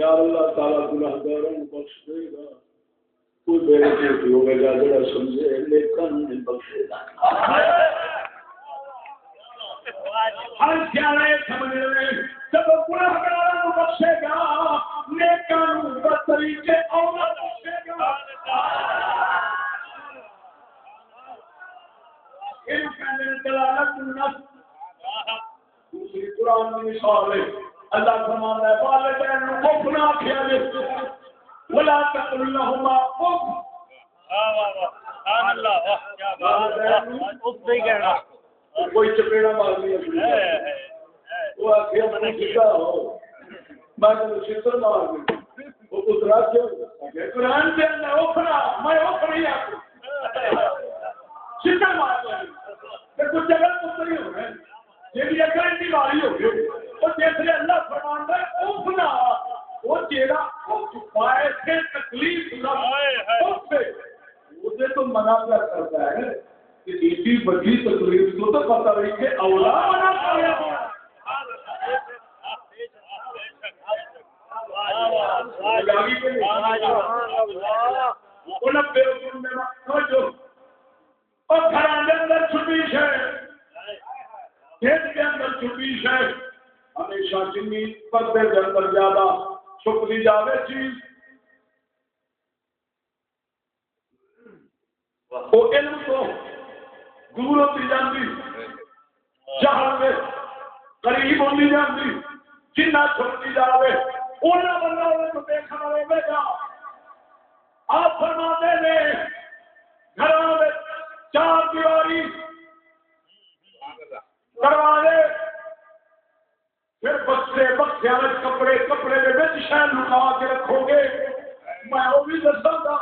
[SPEAKER 1] یا اللہ تعالیٰ گناہ گاروں بخش دے گا۔ کوئی میرے جیت ہو گا جا سمجھے، لیکن نہیں بخشے گا۔ ہر سیاح سمجھ رہے جب گناہ گاروں کو بخشے گا، لیکن طریقے اور بخشے گا۔ دلالت نفس دوسری قرآن کی مثال ہے۔ اللہ فرماتا ہے، والدین کو اف نہ کیا جے ولا تقل لهما اف۔
[SPEAKER 2] سبحان اللہ واہ کیا بات ہے اس نہیں کہنا
[SPEAKER 1] کوئی چپیڑا مار لیا۔ وہ آخیا میں کیا ہو۔ میں تو چھتر مار دی۔ وہ پترا کیوں؟ قرآن کے اندر اوپنا میں اوپر ہی آتی چھتر مار دی۔ کچھ جگہ پتر ہی ہو رہے ہیں جی اگر ان باری ہو گئی وہ جیسے اللہ فرمان ہے اوپنا وہ چہرہ تکلیف اسے تو منع کر کرتا ہے کہ ایسی بڑی تکلیف کو تو پتہ رہی کہ اولا منع کر اور گھر اندر چھٹی ہے کے اندر چھپی ہے ہمیشہ جنی پردے کے اندر زیادہ چھپ چھپتی جاوے چیز۔ وہ علم تو دور ہوتی جاتی جہاں میں قریب ہوتی جاتی جنہ چھپتی جاوے۔ اونا بندہ ہوئے تو دیکھنا ہوئے گا آپ فرما دے لے گھروں میں چار دیواری دروازے پھر بکسے بکسے والے کپڑے کپڑے کے بچ شہر لکا کے رکھو گے۔ میں وہ بھی دسا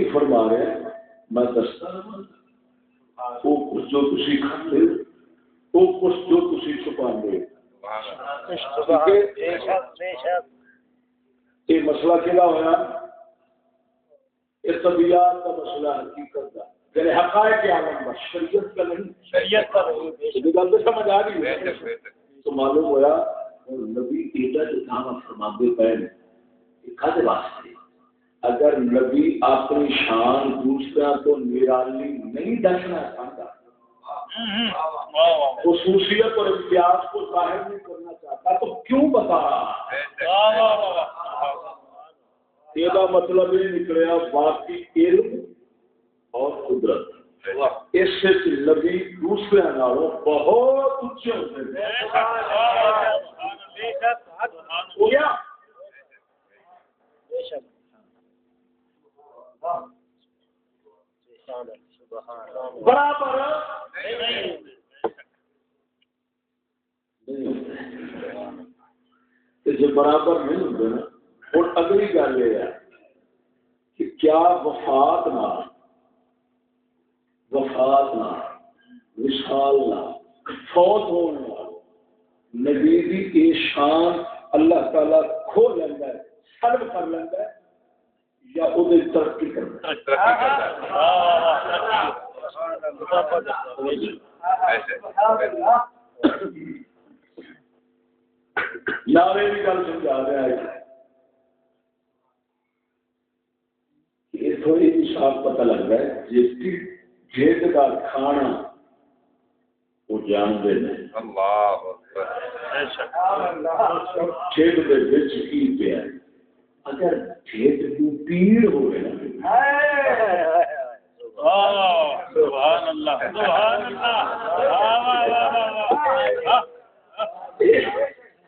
[SPEAKER 1] نبی فرما رہے ہیں میں دستا وہ کچھ جو تھی کھاتے وہ کچھ جو تھی چھپا یہ مسئلہ کہڑا ہوا یہ طبیعت کا مسئلہ حقیقت کا۔ یعنی حقائق عالم کا شریعت کا نہیں۔
[SPEAKER 2] شریعت کا نہیں
[SPEAKER 1] گل تو سمجھ آ رہی ہے۔ تو معلوم ہوا نبی ایڈا جو کام فرماندے پے کھے واسطے؟ اگر نبی اپنی شان دوسرا تو نرالی نہیں دسنا چاہتا۔ خصوصیت اور امتیاز کو ظاہر نہیں کرنا چاہتا۔ تو کیوں بتا رہا یہ مطلب یہ نکلیا باقی علم اور قدرت۔ اس سے نبی دوسرے نالوں بہت اچھے ہوتے ہیں ہو گیا برابر۔ جب برابر نہیں ہوتے نا، اور اگلی گل یہ ہے کہ کیا وفات نہ وفات نہ وشال نہ، فوت ہونے نبی کی شان اللہ تعالی کھو لینا ہے، سلب کر لینا ہے یا وہ ترقی بھی گل سمجھا رہا ہے یہ صاف پتہ لگ رہا ہے جس کی جیت کا کھانا وہ جانتے ہیں۔ جیت کے بچ کی پیا اگر جیت کی پیڑ ہوئے نا
[SPEAKER 2] سبحان اللہ سبحان اللہ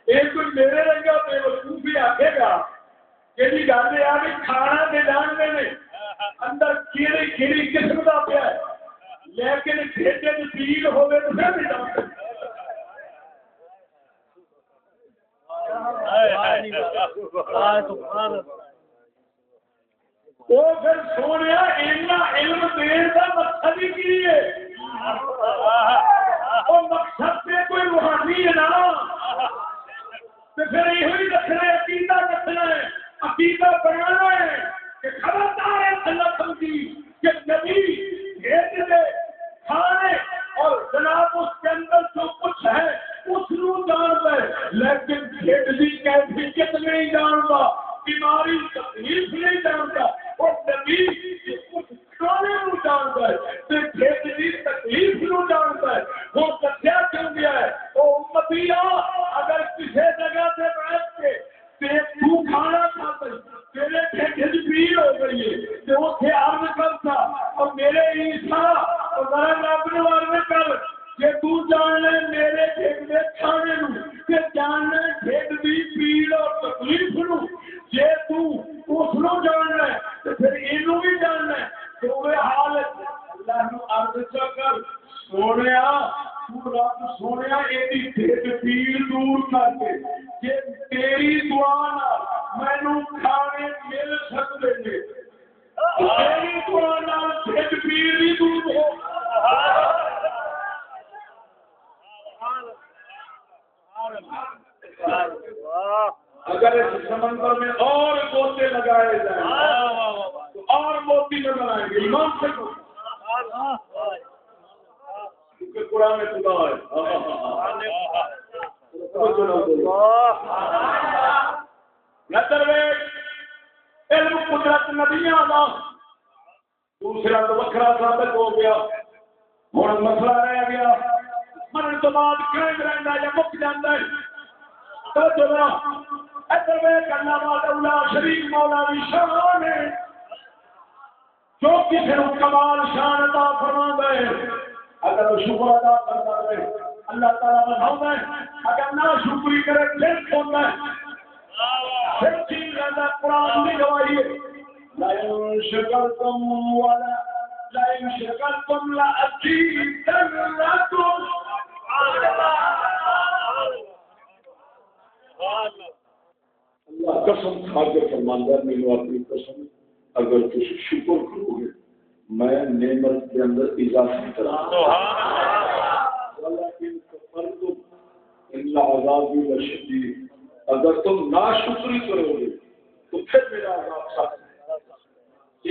[SPEAKER 1] ایک کوئی میرے رنگا بے وقوفی آکھے گا یہ گل یہ کہ جی کھانا دے جانتے ہیں اندر کیڑی کیڑی قسم کا پیا ہے۔ لیکن ٹھیکے کی پیڑ ہوگی تو پھر نہیں جانتے وہ پھر سونے علم دین کا مقصد ہی کی ہے؟ وہ مقصد سے کوئی روحانی ہے نا؟ تو پھر یہ رکھنا ہے، عقیدہ رکھنا ہے، عقیدہ بنانا ہے۔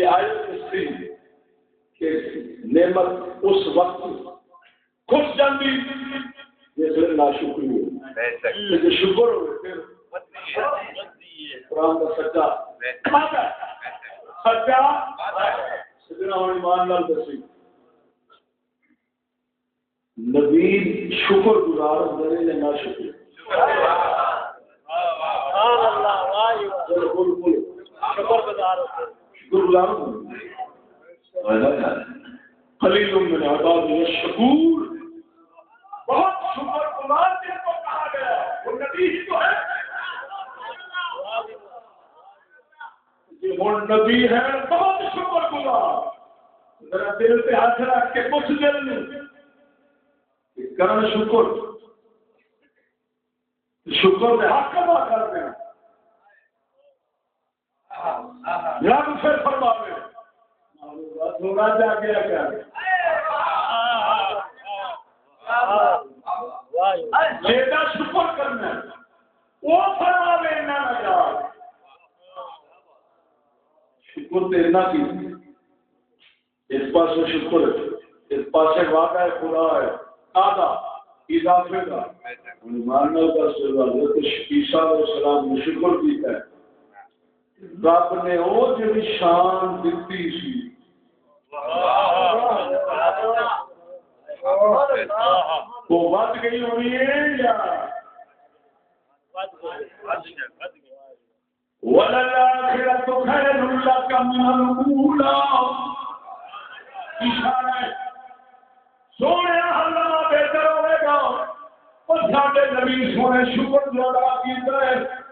[SPEAKER 1] یہ آیت اس سے کہ نعمت اس وقت خوش جاندی جس میں ناشکری ہو شکر قرآن کا سچا سچا سجنا ہوں ایمان لال دسی۔ نبی شکر گزار ہوتے ہیں نہ شکر شکر گزار خلیل من عباد شکور۔ بہت شکر گزار جن کو کہا گیا۔ وہ نبی ہی تو ہے۔ وہ نبی ہے، بہت شکر گزار۔ ذرا دل پہ ہاتھ رکھ کے کچھ دل۔ نہیں کرن شکر۔ شکر میں حق ادا کر دیں رب پھر فرما دے تھوڑا جا گیا کیا شکر کرنا وہ فرما دے نہ جا۔ شکر کی۔ اس پاس شکر اس پاس ہے خدا ہے۔ آدھا اضافے کا کا عیسیٰ علیہ السلام نے شکر کیتا ہے۔ رب نے وہ جی شان دیتی سی۔ وہ ود گئی ہونی ہے یا؟ وَلَلْآخِرَةُ خَيْرٌ لَكَ مِنَ الْأُولَى اشارہ ہے۔ سونے اللہ بہتر ہوئے گا۔ اور ساڈے نبی سونے شکر جو کیتا ہے۔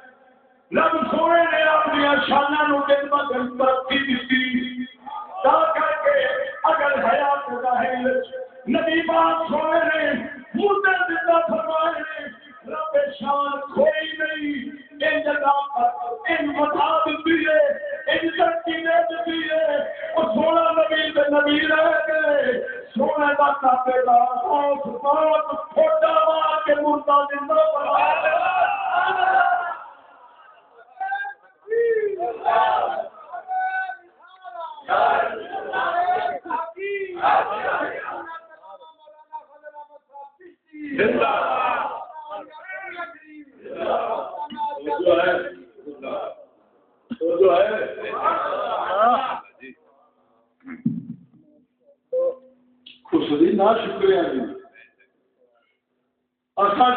[SPEAKER 1] رب سونے نے اپنی شانہ دن ب دن ترقی دیتی۔ تا کر کے اگر حیات ظاہر نبی پاک سونے نے مردے زندہ فرمائے نے، رب شان کوئی نہیں۔ ان جگہ پر ان بتا دیتی ہے، ان ترقی دے دیتی ہے۔ وہ سونا نبی تے نبی رہ گئے سونے کا کاپے کا خوف بات پھوٹا مار کے مردہ زندہ فرمایا جو ہے تو جو ہے خوشی نہ شکریہ جی اصا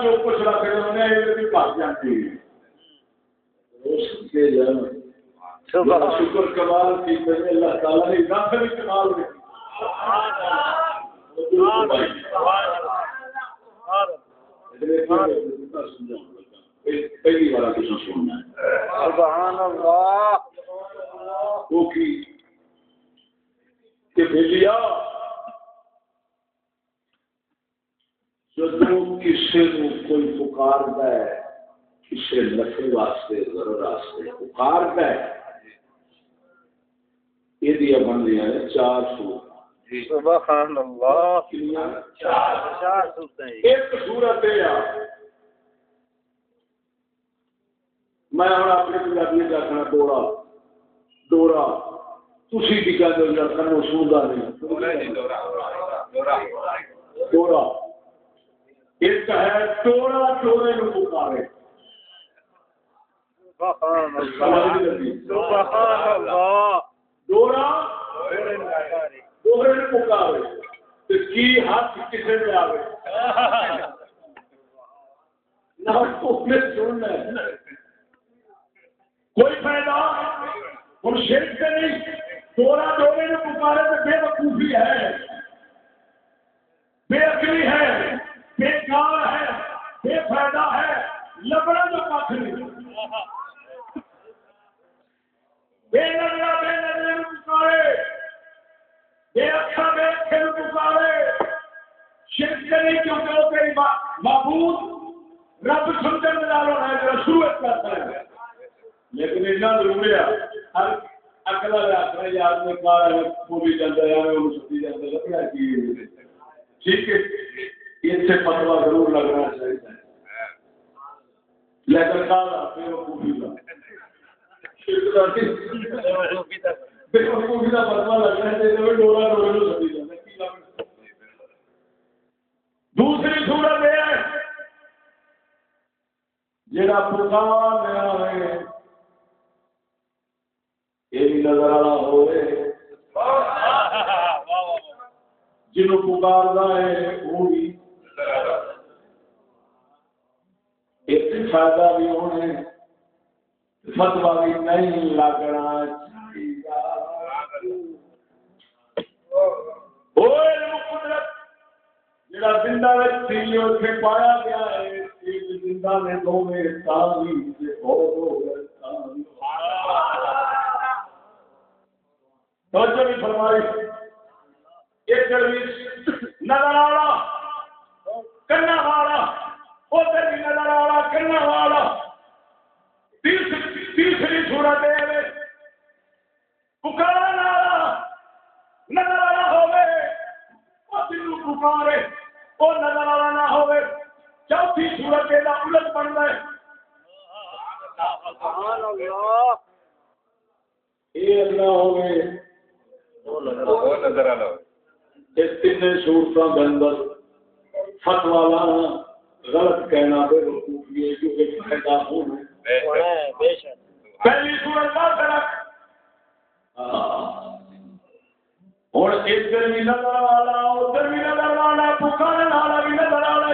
[SPEAKER 1] جو کچھ رکھ رہے ہیں یہ بھی پاک جاتی ہے روشن کے جانا شکر کمال کی اللہ تعالیٰ نے بھی کمال رکھی پہلی بار کچھ سننا ہے
[SPEAKER 2] سبحان اللہ.
[SPEAKER 1] وہ کی کہ جدو کسی نو کوئی پکارتا ہے کسی نفے واسطے ضرور واسطے پکارتا ہے یہ بن رہی ہیں چار سو
[SPEAKER 2] سبحان اللہ۔ چار صورتیں
[SPEAKER 1] ایک صورت ہے میں ہوں اپنے پنجابی کا آخنا ڈورا ڈورا تھی بھی کہہ دو یار کنو سودا نہیں۔ ڈورا ایک ہے ٹوڑا ٹوڑے نو پکارے۔
[SPEAKER 2] سبحان اللہ۔ سبحان اللہ۔
[SPEAKER 1] ڈورا ڈورے نو پکارے جی تو کی ہاتھ کسے میں آوے۔ نہ اس نے سننا ہے۔ کوئی فائدہ؟ ہم شرک سے نہیں۔ ڈورا ڈورے نے پکارے تو بے وقوفی ہے۔ بے عقلی ہے۔ بے کار ہے۔ بے فائدہ ہے۔ لبڑا جو کھ نہیں۔ بے نظرہ بے نظرے نے پکارے بے اکھا بے اکھے نے پکارے شرک سے کیونکہ وہ تیری معبود رب سمجھن والوں ہے جو شروع کرتا ہے لیکن اتنا ضرور ہے ہر اکلا لے آخر یاد میں کار پوری جاتا ہے وہ ستی جاتا ہے لگنا کی ٹھیک ہے اس سے فتوا ضرور لگنا چاہیے لیکن کال بے وقوفی کا جاتا دوسری صورت یہ ہے جڑا پکار ہے۔ یہ بھی نظر والا ہوئے۔ جنہوں پکارنا ہے، وہ بھی۔ ایک فائدہ بھی ہونے۔ فتوا بھی نہیں لگنا جڑا زندہ ویکتی اتنے پایا گیا ہے۔ ایک زندہ نے دو میں تاوی سے بہت ہو گئے۔ توجہ بھی فرمائی۔ ایک درویش نظر آڑا کرنا والا ادھر بھی نظر آڑا کرنا والا۔ صورت ہے پکارا والا نظر والا ہوے وہ دل پکارے وہ نظر والا نہ ہوے چوتھی صورت ہے الٹ بن گئے
[SPEAKER 2] سبحان اللہ
[SPEAKER 1] یہ اللہ ہوے
[SPEAKER 2] نظر آ
[SPEAKER 1] یہ تین صورتوں کے اندر فتوا لانا غلط کہنا بے وقوفی ہے کیونکہ فائدہ ہونا
[SPEAKER 2] بے شک۔
[SPEAKER 1] پہلی صورت کا فرق ہوں ادھر بھی نظر والا ادھر بھی نظر والا، پکارنے والا بھی نظر آ رہا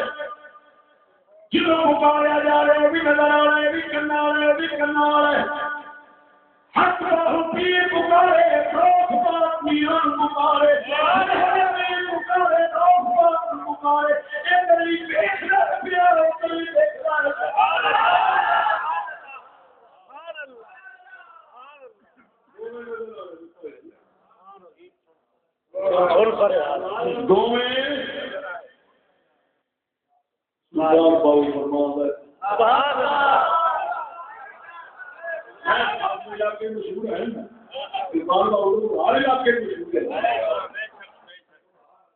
[SPEAKER 1] جدو پکاریا جا رہا وہ بھی نظر آ رہا بھی کرنا آ رہا بھی کرنا آ رہا ہے۔ حق باہو پیر پکارے، روح پاک میران پکارے۔ پکارے، روح پاک پکارے۔ ادھر بھی دیکھ رہا ہے پیار ادھر بھی مشہور ہے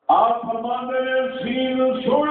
[SPEAKER 1] آپ فرمانے سین سن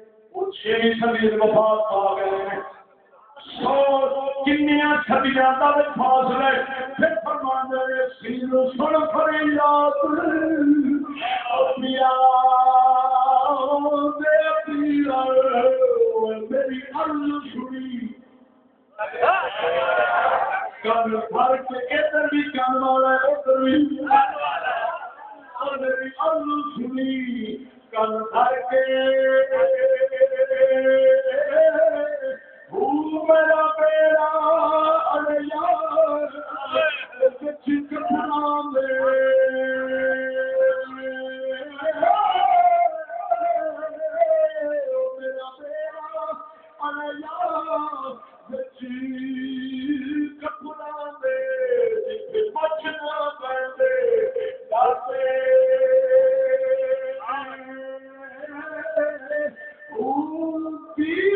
[SPEAKER 1] چھویں صدی وفات پا گئے ہیں سو کنیاں صدیاں دا فاصلہ ہے پھر فرماندے نے سین سن فریاد اپنیا دے پیرا میری عرض سنی کن بھر کے ادھر بھی کن والا ہے ادھر بھی اور میری عرض سنی کن بھر کے میرا بیڑا ارے یار چک بنا دے دے بچنا پہلے پیر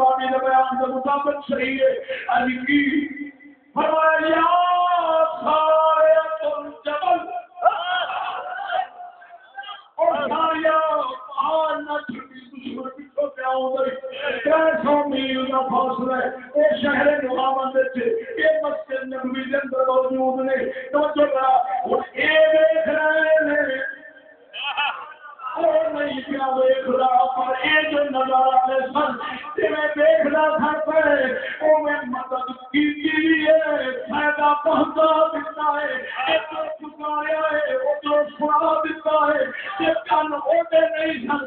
[SPEAKER 1] بہت دھروانے کے بیان کے مطابق صحیح ہے۔ علی کی فرمایا، یا سارے تم جبل اور ساریا پہاڑ، نہ چھٹی دشمن پیچھو پہ آؤں گئی۔ تین سو میل کا فاصلہ ہے۔ یہ شہر نوامن نظام یہ مسجد نبوی کے اندر موجود نے تو جو بڑا یہ دیکھ رہے ہیں۔ نہیں کیا دیکھ رہا پر یہ جو نظارہ سن میں دیکھ رہا تھا پہ وہ میں مدد کی ہے، فائدہ پہنچا دیتا ہے ایک چکایا ہے وہ جو سنا دیتا ہے یہ کن ہوتے نہیں سن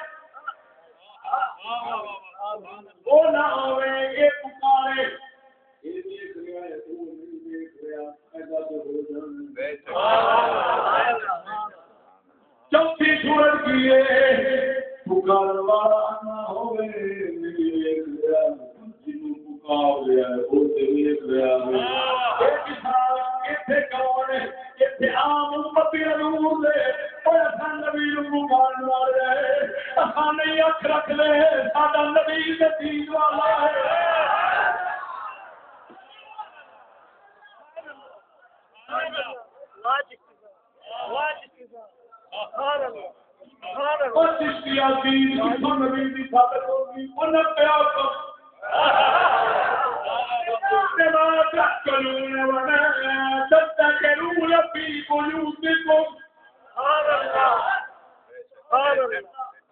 [SPEAKER 1] چوتھی سورج کی پکار والا نہ ہوئے پکار لیا ہے وہ تے ویکھ لیا ہے
[SPEAKER 3] یہ کسان اتنے کون ہے؟ اتنے عام امتی نور دے۔ اور اساں نبی نوں مکان والے ہیں اساں نہیں اکھ رکھ لے ساڈا نبی دے دین والا ہے۔ اور چشتیا دین نبی دی ثابت ہوگی انہیں پیار کر بما تأكلون وما تتكلون في بيوتكم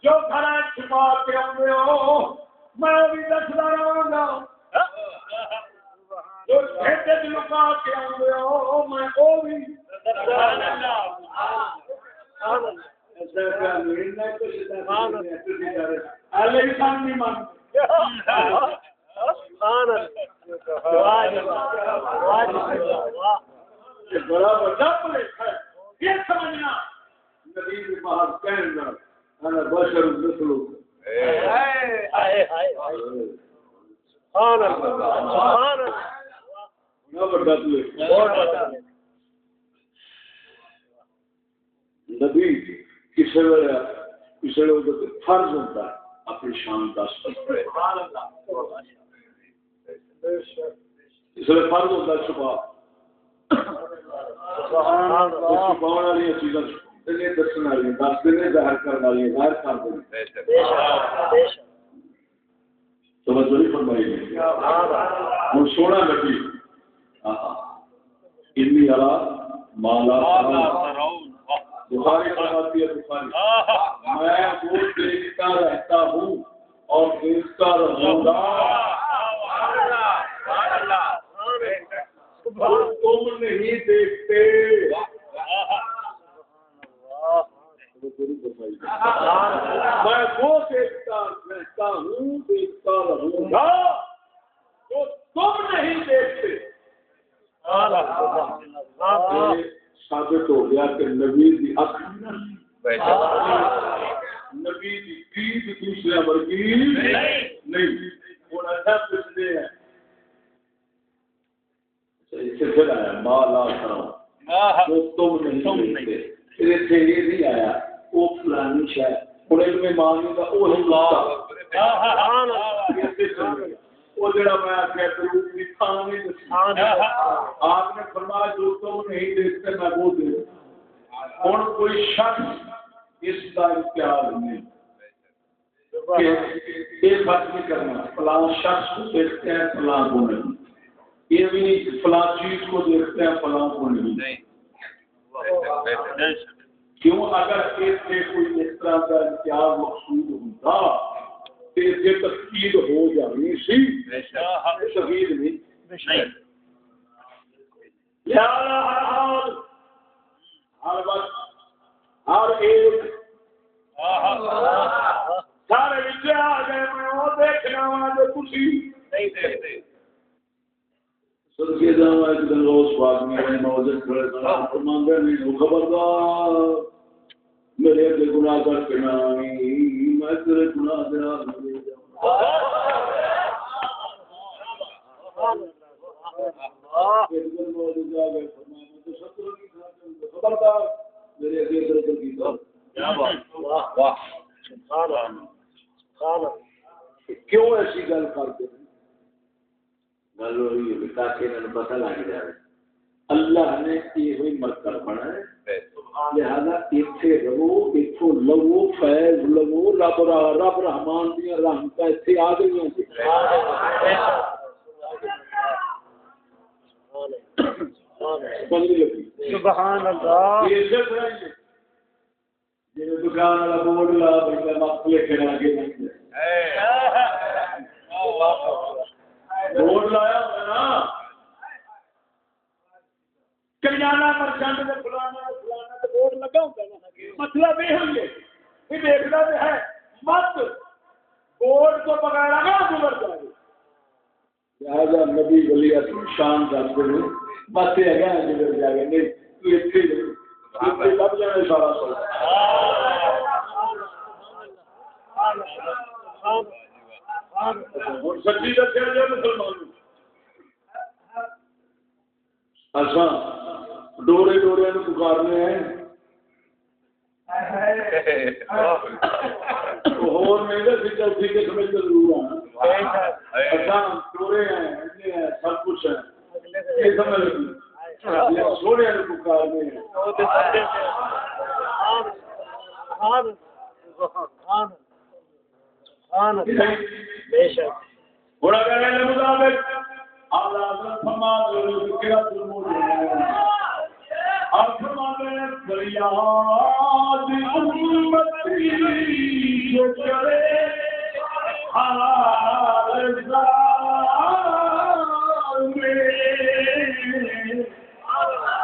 [SPEAKER 3] جو گھر چھپا کے آدھے ہو میں بھی دستا رہا گا جو کھیتے چ لکا کے آدھے ہو میں وہ بھی
[SPEAKER 1] ایسا کیا نہیں نہ کچھ نہ
[SPEAKER 3] اللہ انسان نہیں مانتے
[SPEAKER 1] نبی جی، کسی ویلے کسی فرض ہوتا ہے۔ اپنی شان دس اس لیے فرض ہوتا ہے چھپا چھپا والی چیزاں دسن والی دس دن ظاہر کرنے والی ظاہر کر دیں۔ توجہ نہیں فرمائی۔ ہوں سونا نبی انی ارا مالا بخاری بخاری. میں وہ دیکھتا رہتا ہوں اور دیکھتا رہوں گا۔ تم نہیں دیکھتے۔ میں وہ دیکھتا رہتا ہوں دیکھتا رہوں گا۔ جو تم نہیں دیکھتے۔ ثابت ہو گیا کہ نبی اکھ نبی کی دید دوسرے ورگی نہیں۔ ہوں پوچھتے ہیں۔ اسے پھر آیا مالا کرو وہ تم نہیں دیکھتے۔ پھر اتنے یہ نہیں آیا وہ فلانی شاید ہوں علم مانی کا وہ وہ جڑا میں آخیا کروں بھی تھان نہیں دسا آپ نے فرمایا جو تم نہیں دیکھتے میں وہ دیکھ ہوں۔ کوئی شخص اس کا اختیار نہیں کہ یہ فرق نہیں کرنا۔ فلاں شخص کو دیکھتے ہیں فلاں کو نہیں۔ یہ بھی نہیں فلاں چیز کو دیکھتے ہیں فلاں کو نہیں۔ کیوں؟ اگر اس سے کوئی اس طرح کا اختیار مقصود ہوتا سے تفصیل ہو جانی سی۔ شہید نہیں۔ لہذا ہر حال ہر وقت ہر ایک۔ سارے بچے آ گئے میں وہ دیکھنا وا جو خوشی سرکے جاؤں ایک دن روز بات میں میں نوزن کھڑے سلام فرماندے نہیں ہوں خبردار۔ میرے اگے کر کے نہ میں تیرے خبردار میرے اگے کی کیوں ایسی گل کرتے گل ہوئی ہے تاکہ انہوں پتہ لگ جائے۔ اللہ نے یہ ہوئی مرکز بنایا لہذا اتنے رہو اتو لو فیض لو رب رب رحمان دیا رحمت اتنے آ گئی
[SPEAKER 2] سبحان اللہ۔
[SPEAKER 1] جی دکان والا بورڈ لا بندہ مت لکھے لگے بورڈ لایا نا۔
[SPEAKER 3] کلیانا مرچنٹ فلانا۔ بورڈ لگا ہے مطلب یہ ہوئی دیکھنا تو ہے۔ مت۔ بورڈ کو بغیر نہ گزر جائے
[SPEAKER 1] لہذا نبی ولی اپنی شان بس یہ ہے نہیں تو سارا ہوں سچی دسیا جائے مسلمان اچھا۔ ڈورے ڈورے پکارنے ہیں اور میرے سے چوتھی کے ضرور ہیں اچھا ڈورے ہیں سب کچھ ہے یہ سمجھ لگی سونے پکارنے ہیں بڑا کہنے کے مطابق حضرت فرما دے ذکر الموجود اب فرما وريا دي جو کرے آلالزا اندريه الله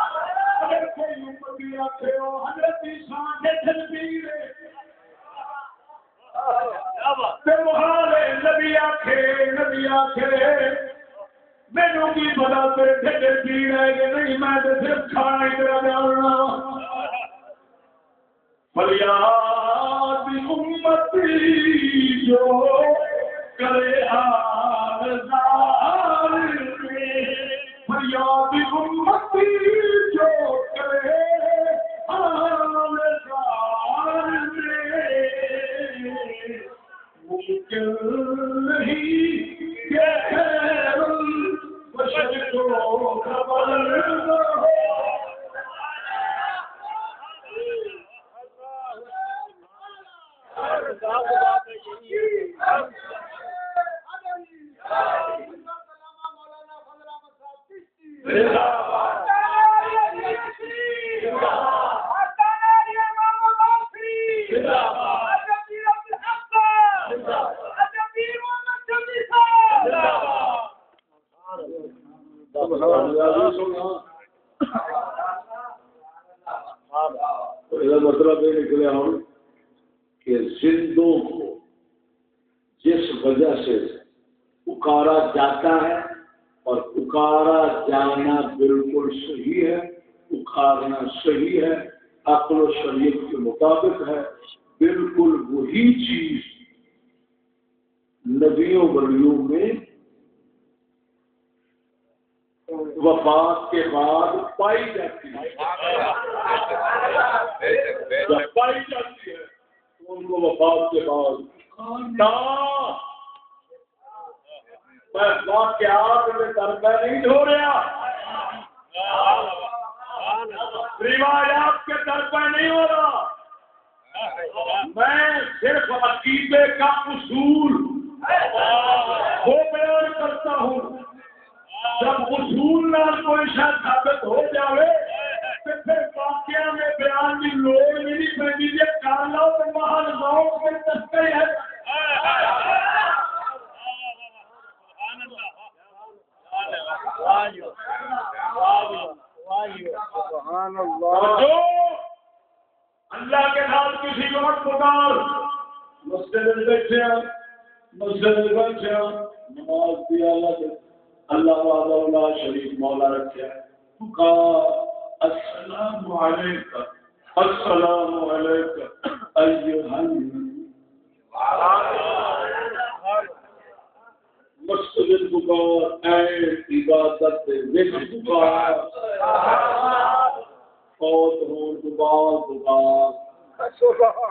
[SPEAKER 1] حضرت شان ڏهن بير يا با سلام حواله نبي آخري مینو کی پتا تیرے ٹھیک پی رہے کہ نہیں میں تو صرف کھانا ہی کرا جاننا فریاد امتی جو کرے آرزا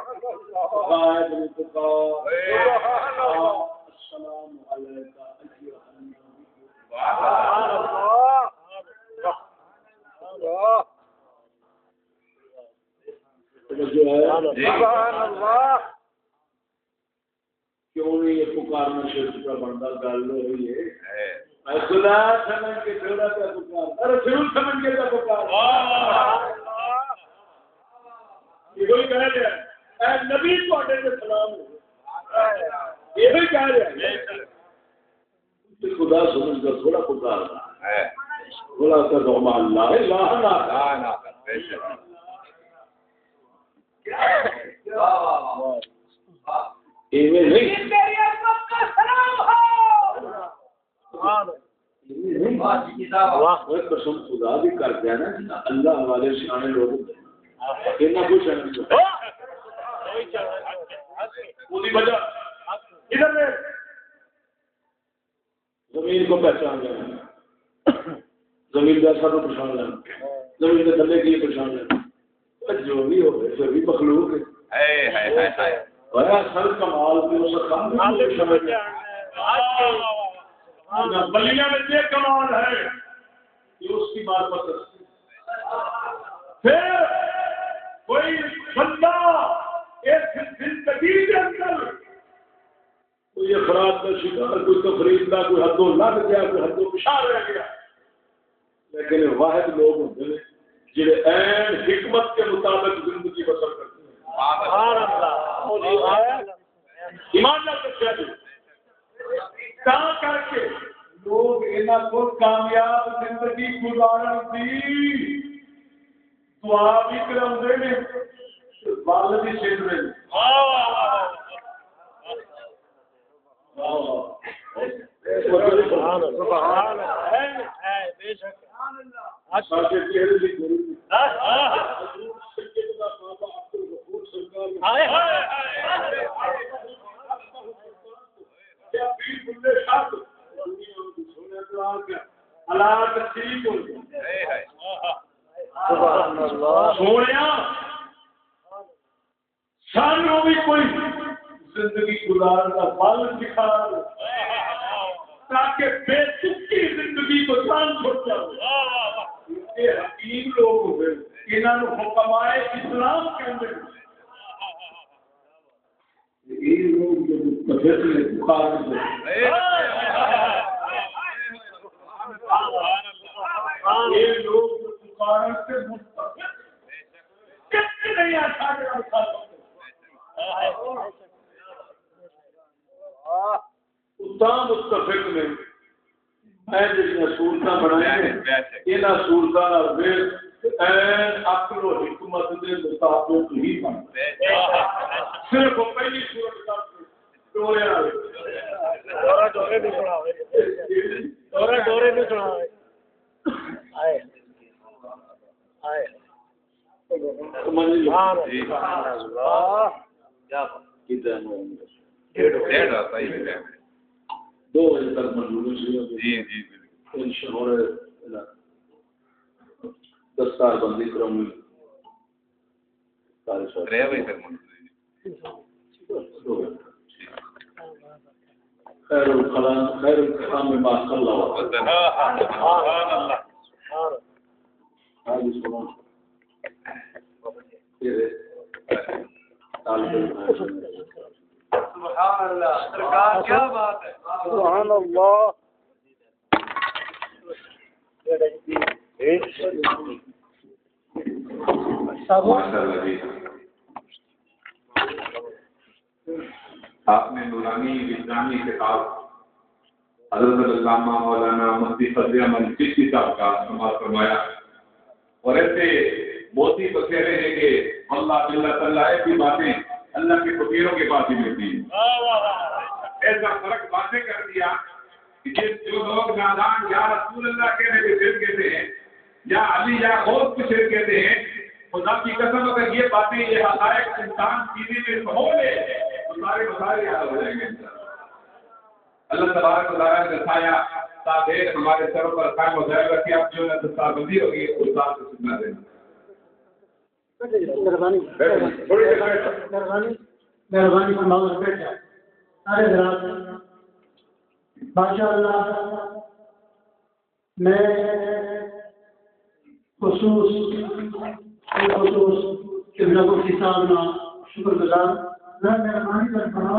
[SPEAKER 1] پکار غائب میں پکار السلام علیکم ایھا جو ہے کیوں نہیں یہ پکارنا شرک کا بندہ گل ہو رہی ہے خدا سمجھ کے تھوڑا کیا پکار ارے ضرور سمجھ کے کیا پکار یہ وہی کہہ رہا ہے اے نبی تواڈے تے سلام ہو یہ بھی کہہ رہا ہے خدا سمجھ کر تھوڑا رحمان اللہ ایویں نہیں۔ قسم خدا بھی نا اللہ والے سیانے لوگ کچھ وجہ زمین کو پہچان لینا۔ زمین جیسا کو پہچان لینا۔ زمین کے تھلے کی پہچان لینا۔ جو بھی ہو پھر بھی مخلوق ہے۔ اصل کمال بھی اس سمجھ بلیاں میں یہ کمال ہے کہ اس کی معرفت رکھتی پھر کوئی ایک زندگی کے اندر کوئی افراد کا شکار کوئی تفریح کا کوئی حد و لگ گیا کوئی حد و پشا رہ گیا۔ لیکن واحد لوگ ہوتے ہیں جڑے این حکمت کے مطابق زندگی بسر کرتے ہیں۔ ایمان نہ دسیا جی کر کے لوگ انہاں کو کامیاب زندگی گزارن دی دعا بھی کراندے نے وال بھی چھڑ رہے نے ساڈے چہرے دی گرو سیدنا بابا عبد الغفور سرکار نے کیا پیر بلے شاہ دنیا میں حالات ٹھیک ہو سونے سانو بھی کوئی زندگی گزار کا بل دکھا دے تاکہ بے تکی زندگی کو جان چھوڑ جائے یہ حکیم لوگ ہوئے انہوں نے حکمائے اسلام کے اندر۔ یہ لوگ جو متفق ہیں۔ بخار یہ لوگ بخار سے متفق کتنے نہیں آتا کہ ہم کھا سکتے اتنا متفق نے میں جہاں سہولت بنائی یہاں سہولت عقل و حکمت کے مطابق ہی بن صرف پہلی صورت کا ٹورے
[SPEAKER 2] ہے
[SPEAKER 1] دو بجے تک سی
[SPEAKER 2] جی جی
[SPEAKER 1] دستار بندی کروں
[SPEAKER 2] منظوری
[SPEAKER 1] خیر الکلام خیر الکلام میں ما صلی اللہ علیہ
[SPEAKER 2] سبحان اللہ
[SPEAKER 1] آج سنا تیرے طالب
[SPEAKER 4] سبحان اللہ
[SPEAKER 5] آپ نے نورانی وجدانی کتاب حضرت علامہ مولانا مفتی فضل احمد چشتی صاحب کا استعمال فرمایا۔ اور ایسے بہت ہی بسیرے ہیں کہ اللہ اللہ تعالیٰ ایسی باتیں اللہ کے فقیروں کے پاس ہی ملتی ہیں۔ ایسا فرق باتیں کر دیا کہ جو لوگ نادان یا رسول اللہ کہنے کے صرف کہتے ہیں یا علی یا غوث کو صرف کہتے ہیں خدا کی قسم اگر یہ باتیں یہ حقائق انسان سیدھے میں سمو لے تو سارے مسائل یاد ہو جائیں گے۔ اللہ تبارک و تعالیٰ نے دکھایا تاخیر ہمارے سروں پر قائم ہو جائے گا کہ اب جو ہے دستار بندی ہوگی اس بات کو سننا دینا۔
[SPEAKER 4] مہربانی۔ مہربانی۔ مہربانی فرماؤ بیٹھ اللہ، میں خصوص خصوص ابن صاحب نا شکر گزار میں مہربانی کر فرماؤ